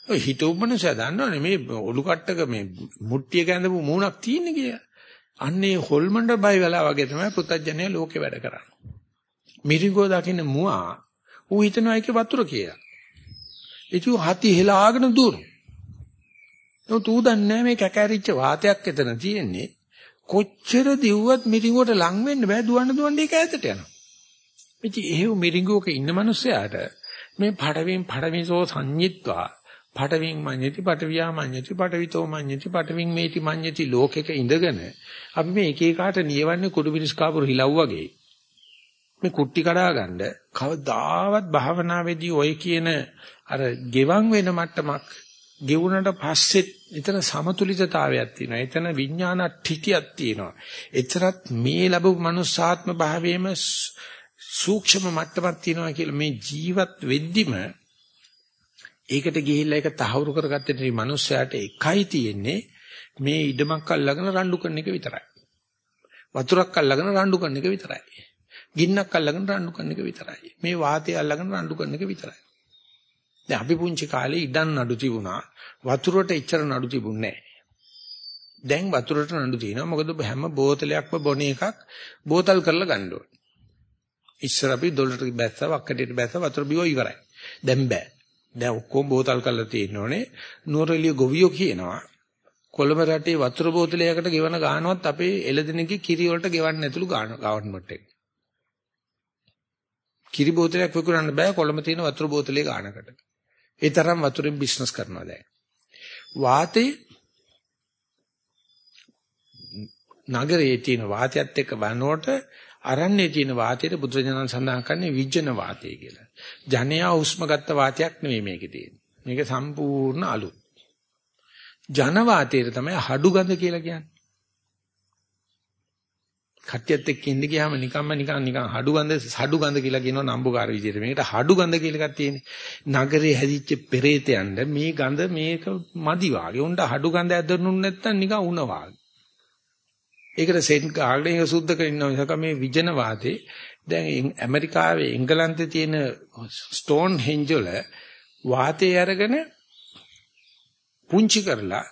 ඔය හිතුවමනස දන්නවනේ මේ ඔලු කට්ටක මේ මුට්ටිය කැඳපු මූණක් තියෙන්නේ කියලා. අන්නේ හොල්මන්ඩ බය වෙලා වගේ තමයි පුතඥය ලෝකේ වැඩ කරන්නේ. මිරිඟෝ දකින්න මුවා ඌ හිතනවා ඒකේ වතුර කියලා. ඒතු හති හෙලාගෙන දුර. නෝ තූ දන්නේ මේ කැකෑරිච්ච වාතයක් එතන තියෙන්නේ. කොච්චර දිව්වත් මිරිඟුවට ලං වෙන්න බෑ දුවන්න දුවන්න ඒක ඈතට යනවා. ඉතින් එහෙව් මිරිඟුවක ඉන්න මිනිස්සයාට මේ පඩවින් පඩවිසෝ සංඤිත්වා පටවින් මඤ්ඤති පටවියා මඤ්ඤති පටවිතෝ මඤ්ඤති පටවින් මේටි මඤ්ඤති ලෝකෙක ඉඳගෙන අපි මේ එක එකාට නියවන්නේ කුඩු පිරිස් කාපුර හිලව් වගේ මේ කුට්ටි කඩා ගන්න කවදාවත් භාවනාවේදී ඔය කියන අර ගෙවන් වෙන මට්ටමක් ගෙවුනට පස්සෙත් එතන සමතුලිතතාවයක් තියෙනවා. එතන විඥාන ඨිතියක් තියෙනවා. එතරම් මේ ලැබු මනුස්සාත්ම භාවයේම සූක්ෂම මට්ටමක් තියෙනවා කියලා මේ ජීවත් වෙද්දිම ඒකට ගිහිල්ලා ඒක තහවුරු කරගත්තේ මේ මිනිස්සයාට එකයි තියෙන්නේ මේ ඉඩමක් අල්ලගෙන රණ්ඩු කරන එක විතරයි. වතුරක් අල්ලගෙන රණ්ඩු කරන එක විතරයි. ගින්නක් අල්ලගෙන රණ්ඩු කරන එක විතරයි. මේ වාතය අල්ලගෙන රණ්ඩු කරන එක විතරයි. දැන් අපි පුංචි කාලේ ඉඩම් නඩු තිබුණා. වතුරට එච්චර නඩු තිබුණේ නැහැ. දැන් වතුරට නඩු තියෙනවා. මොකද හැම බෝතලයක්ම බොන එකක් බෝතල් කරලා ගන්න ඕනේ. ඉස්සර අපි ඩොලර් බැස්සා වක්කඩේට බැස්සා වතුර බිව ඉවරයි. දැන් බෑ. දැන් ඔක්කොම බෝතල් කරලා තියෙනෝනේ නුවරඑළිය ගොවියෝ කියනවා කොළඹ රටේ වතුර බෝතලයකට ගෙවන ගානවත් අපේ එළදෙනගේ කිරි වලට ගෙවන්න නැතුළු ගාන ගවර්න්මන්ට් එක. කිරි බෝතලයක් විකුණන්න බෑ කොළඹ තියෙන වතුර බෝතලේ ගානකට. ඒ තරම් වතුරෙන් බිස්නස් කරනවා දැන්. වාතේ නගරයේ තියෙන වාතයත් එක්ක බලනකොට අරන්නේ තියෙන වාතයට බුදුරජාණන් සඳහන් කරන්නේ විජ්ජන වාතය කියලා. ජනයා හුස්ම ගත්ත වාතයක් නෙවෙයි මේකේ තියෙන්නේ. මේක සම්පූර්ණ අලුත්. ජන වාතයට තමයි හඩු ගඳ කියලා කියන්නේ. කට්ටියත් එක්ක ඉඳ ගියාම නිකම්ම නිකන් නිකන් හඩු ගඳ හඩු ගඳ කියලා කියනවා නම්බුකාර විදියට. මේකට හඩු ගඳ කියලා එකක් තියෙන්නේ. නගරේ හැදිච්ච පෙරේතයන්ට මේ ගඳ මේක මදි වාගේ. උන්ට හඩු ගඳ ඇදෙන්නුන් නැත්තම් නිකන් උණ වාගේ. ඒකට සෙන් ගාගෙන ඒක සුද්ධ කරනවා මිසක මේ විජන වාදේ දැන් ඇමරිකාවේ එංගලන්තේ තියෙන ස්ටෝන් හෙන්ජ් වල වාතය අරගෙන පුංචි කරලා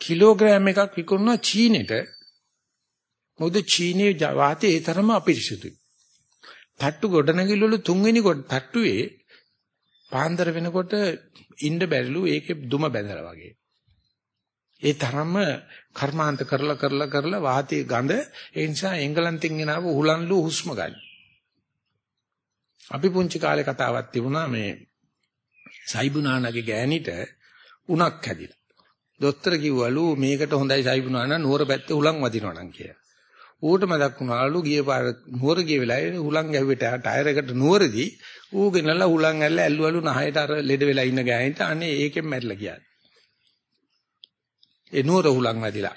කිලෝග්‍රෑම් එකක් විකුණනවා චීනෙට. මොකද චීනයේ වාතය ඒ තරම අපිරිසුදුයි. තට්ටු ගොඩනැගිලි වල තුන්වෙනි කොට තට්ටුවේ පාන්දර වෙනකොට ඉන්න බැරිලු ඒකේ දුම බැඳලා වගේ. ඒ තරම්ම කර්මාන්ත කරලා කරලා කරලා වාතයේ ගඳ ඒ නිසා එංගලන්තෙන් ගෙනාව උහුලන්ලු හුස්ම ගන්න. අපි පුංචි කාලේ කතාවක් තිබුණා මේ සයිබුනානගේ ගෑණිට උණක් හැදිලා. දොස්තර කිව්වලු මේකට හොඳයි සයිබුනාන නුවර පැත්තේ උලන් වදිනවා නම් කියලා. ඌට මතක් වුණාලු ගිය පාර නුවර ගිය වෙලාවේ උලන් ගැහුවට ටයර් එකට නුවරදී ඌ ගෙනලා උලන් ඇල්ල ඇල්ලුවලු නහයට අර ලෙඩ වෙලා ඉන්න ගෑණිට අනේ ඒකෙන් මැරිලා ගියා. ඒ නුවර උලන් වැදිලා.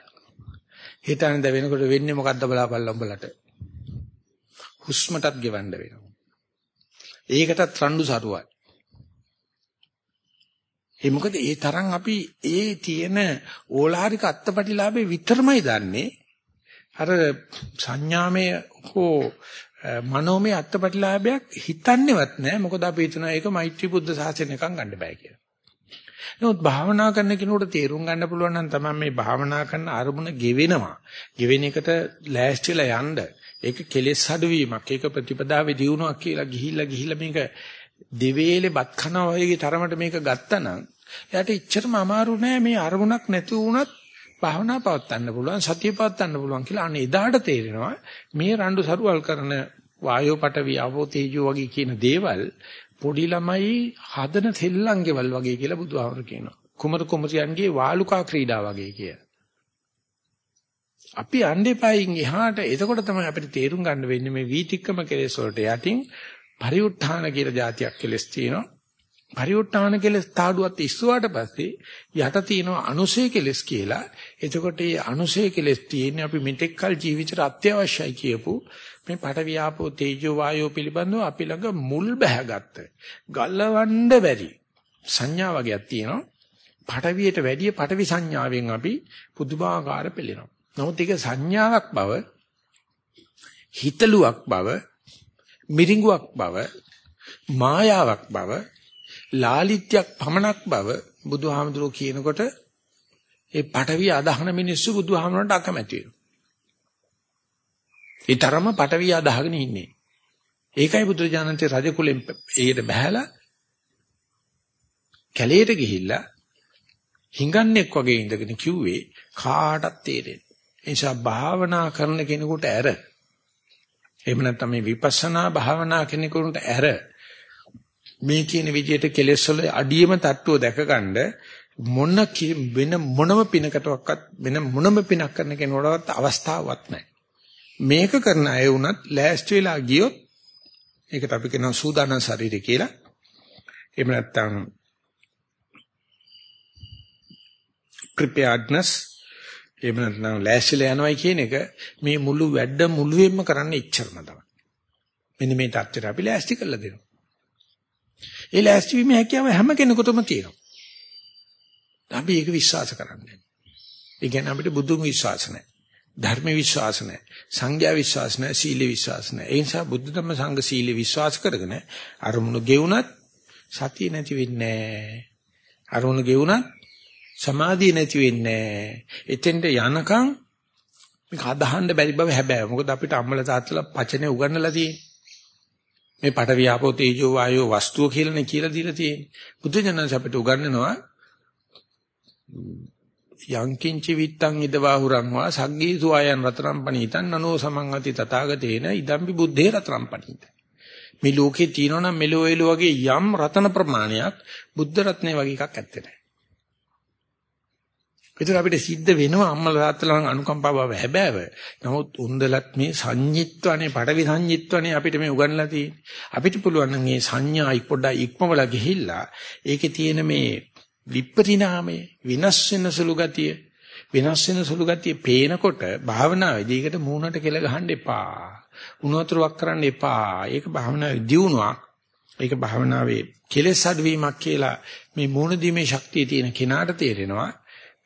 හිතන්නේ වෙනකොට වෙන්නේ මොකද්ද බලාපල්ලා උඹලට. හුස්මටත් ගෙවන්න වෙනවා. ඒකටත් රණ්ඩු සරුවයි. ඒ මොකද ඒ තරම් අපි ඒ තියෙන ඕලාරික අත්පටිලාභේ විතරමයි දන්නේ. අර සංඥාමය හෝ මනෝමය අත්පටිලාභයක් හිතන්නේවත් නැහැ. මොකද අපි හිතනවා ඒක මෛත්‍රී බුද්ධ ශාසනයකම් ගන්න බෑ කියලා. නමුත් භාවනා කරන කෙනෙකුට තේරුම් ගන්න පුළුවන් නම් තමයි මේ භාවනා කරන අරමුණ ගෙවෙනවා. ගෙවෙන එකට ලෑස්තිලා යන්න. ඒක කෙලෙස් අඩුවීමක්. ඒක ප්‍රතිපදාවේ දියුණුවක් කියලා ගිහිල්ලා ගිහිල්ලා මේක දෙවේලේ බත් කනවා වගේ තරමට මේක ගත්තනම් එයාට ඉච්චරම අමාරු නෑ මේ අරමුණක් නැති වුණත් භාවනා පවත්වන්න පුළුවන් සතිය පවත්වන්න පුළුවන් කියලා අන්න එදාට තේරෙනවා මේ රණ්ඩු සරුවල් කරන වායෝ පටවි ආවෝ තේජෝ වගේ කියන දේවල් පොඩි ළමයි හදන තෙල්ලංගෙවල් වගේ කියලා බුදුහාමර කියනවා. කුමරු කුමරියන්ගේ වාලුකා ක්‍රීඩා වගේ කිය. අපි අණ්ඩේපයින් එහාට. එතකොට තමයි අපිට තේරුම් ගන්න වෙන්නේ මේ වීතික්කම කෙලෙස් වලට යටින් පරිඋත්ථාන කියලා જાතියක් කෙලස් තියෙනවා. පරිඋත්තාන කෙලස් තාඩුවත් ඉස්සුවාට පස්සේ යට තියෙනවා අනුසය කෙලස් කියලා. එතකොට මේ අනුසය කෙලස් තියෙන්නේ අපි මෙතෙක්කල් ජීවිතේට අත්‍යවශ්‍යයි කියපු මේ පට වියාපෝ තේජෝ වායෝ පිළිබඳව අපි ළඟ මුල් බැහැගත්ත. ගලවන්න බැරි සංඥා වගේක් තියෙනවා. පටවියට වැඩිය පටවි සංඥාවෙන් අපි පුදුමාකාර පෙළෙනවා. නමුත් ඒක සංඥාවක් බව හිතලුවක් බව මිරිඟුවක් බව මායාවක් බව ලාලිත්‍යයක් පමණක් බව බුදුහාමුදුරුවෝ කියනකොට ඒ පටවිය අදහන මිනිස්සු බුදුහාමුදුරන්ට අකමැති වෙනවා. ඒ තරම පටවිය අදහගෙන ඉන්නේ. ඒකයි බුදුරජාණන්සේ රජ කුලෙන් ඒකට බහැලා කැලේට ගිහිල්ලා හිඟන්නේක් වගේ ඉඳගෙන කිව්වේ කාටත් තේරෙන්නේ. ඒ නිසා භාවනා කරන කෙනෙකුට ඇර එහෙම නැත්නම් මේ විපස්සනා භාවනා කෙනෙකුට ඇර මේ කියන විදිහට කෙලෙස් වල අඩියම තට්ටුව දැකගන්න මොන වෙන මොනම පිනකටවත් වෙන මොනම පිනක් කරන කෙනෙකුටවත් අවස්ථාවක් නැහැ. මේක කරන අය වුණත් ලෑස්ති වෙලා ගියොත් ඒකට අපි කියනවා සූදානම් ශරීරය කියලා. එහෙම නැත්නම් preparedness එහෙම නැත්නම් ලෑස්තිලා යනවයි කියන එක මේ මුළු වැඩ මුළුවෙන්ම කරන්න ඉච්චරම තමයි. මෙන්න මේ தත්තර අපි ලෑස්ති කරලා දෙනවා. ඒ ලෑස්ති වීමේ හැකියාව හැම කෙනෙකුටම තියෙනවා. අපි ඒක විශ්වාස කරන්නේ. ඒ කියන්නේ අපිට බුදුන් විශ්වාස නැහැ. ධර්ම විශ්වාස නැහැ. සංඝයා විශ්වාස නැහැ. සීල විශ්වාස නැහැ. ඒ නිසා බුද්ධ ධම්ම සංඝ සීල විශ්වාස කරගෙන අරමුණු ගෙවුනත් සතිය නැති වෙන්නේ නැහැ. අරමුණු ගෙවුනත් සමාධිය නැති වෙන්නේ නැහැ. එතෙන්ට යනකම් මේක අදහන්න බැරි බව හැබැයි. මොකද අපිට අම්මලා තාත්තලා පචනේ උගන්වලා තියෙන්නේ. මේ පට වියාපෝ තේජෝ වායෝ වස්තුව කියලානේ කියලා දීලා තියෙන්නේ. බුදු දනන්ස අපිට උගන්වනවා යංකින්චි විත්තං ඉදවාහුරං වා සග්ගීසු ආයන් රතරම් පණීතං නනෝ සමං අති තථාගතේන ඉදම්පි බුද්ධේ රතරම් පණීත. මේ ලෝකේ තියෙනවනම් මෙලෝ එලෝ වගේ යම් රතන ප්‍රමාණයක් බුද්ධ රත්නේ වගේ එකක් ඇත්තේ නැහැ. ඒතර අපිට සිද්ධ වෙනවා අම්මලා තාත්තලා අනුකම්පාව හැබෑව. නමුත් උන්දලත් මේ සංඤිත්වනේ පඩවි සංඤිත්වනේ අපිට මේ උගන්ලා තියෙන්නේ. අපිට පුළුවන් නම් මේ සංඥා පොඩ්ඩක් ඉක්මවලා ගිහිල්ලා ඒකේ තියෙන මේ විපරිණාමය විනාශ වෙන සුළු ගතිය විනාශ වෙන සුළු ගතිය පේනකොට භාවනාවේදී ඒකට මූණට කෙල ගහන්න එපා. උණුතරුවක් කරන්න එපා. ඒක භාවනාවේ දියුණුවක්. ඒක භාවනාවේ කෙලෙස් අඩවීමක් කියලා මේ මූණ දීමේ ශක්තිය තියෙන කෙනාට තේරෙනවා.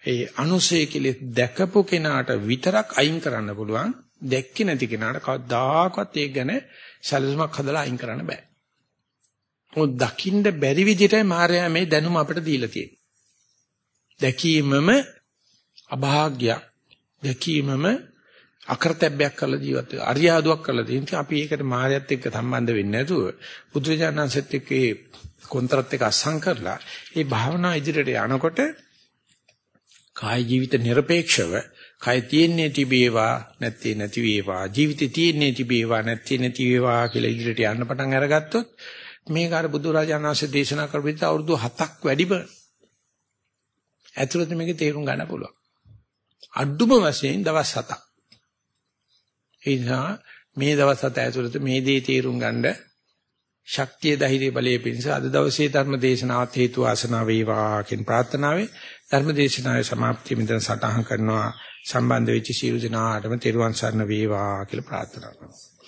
ඒ අනුසය කෙලෙස් දැකපු කෙනාට විතරක් අයින් කරන්න පුළුවන්. දැක්කේ නැති කෙනාට කවදාකවත් ඒක ගැන සැලසුමක් හදලා අයින් කරන්න බෑ. මොකද දකින්න බැරි විදිහටයි මායя මේ දැනුම අපිට දීලා තියෙන්නේ. දැකීමම අභාග්‍යයක්. දැකීමම අකරතැබ්බයක් කරලා ජීවත් වෙනවා. අරියාදුවක් කරලා තියෙනවා. අපි ඒකට මායයත් එක්ක සම්බන්ධ වෙන්නේ නැතුව බුදුරජාණන්සෙත් එක්ක ඒ කොන්ත්‍රාත් එක අස්සම් කරලා ඒ භාවනා ඉදිරියට යනකොට කාය ජීවිත নিরপেক্ষව කය තියෙන්නේ තිබේවා නැත්තේ නැති වේවා ජීවිතේ තියෙන්නේ තිබේවා නැත්තේ නැති වේවා කියලා ඉදිරියට යන්න පටන් අරගත්තොත් මේක අර බුදුරජාණන් වහන්සේ දේශනා කරපු විදිහට අවුරුදු 7ක් වැඩිම ඇතුළත මේක තේරුම් ගන්න පුළුවන්. අඩුම වශයෙන් දවස් 7ක් ඒ නිසා මේ දවස් 7 ඇතුළත මේ දේ තේරුම් ගන්න ශක්තිය ධෛර්ය බලය පිණිස අද දවසේ ධර්ම දේශනාවත් හේතු ආසනාව වේවා කියන ප්‍රාර්ථනාවෙන් ධර්ම දේශනාවේ સમાප්තිය මෙතන සටහන් කරනවා. සම්බන්ධ වෙච්ච සියලු දෙනාටම තෙරුවන් සරණ වේවා කියලා ප්‍රාර්ථනා කරනවා.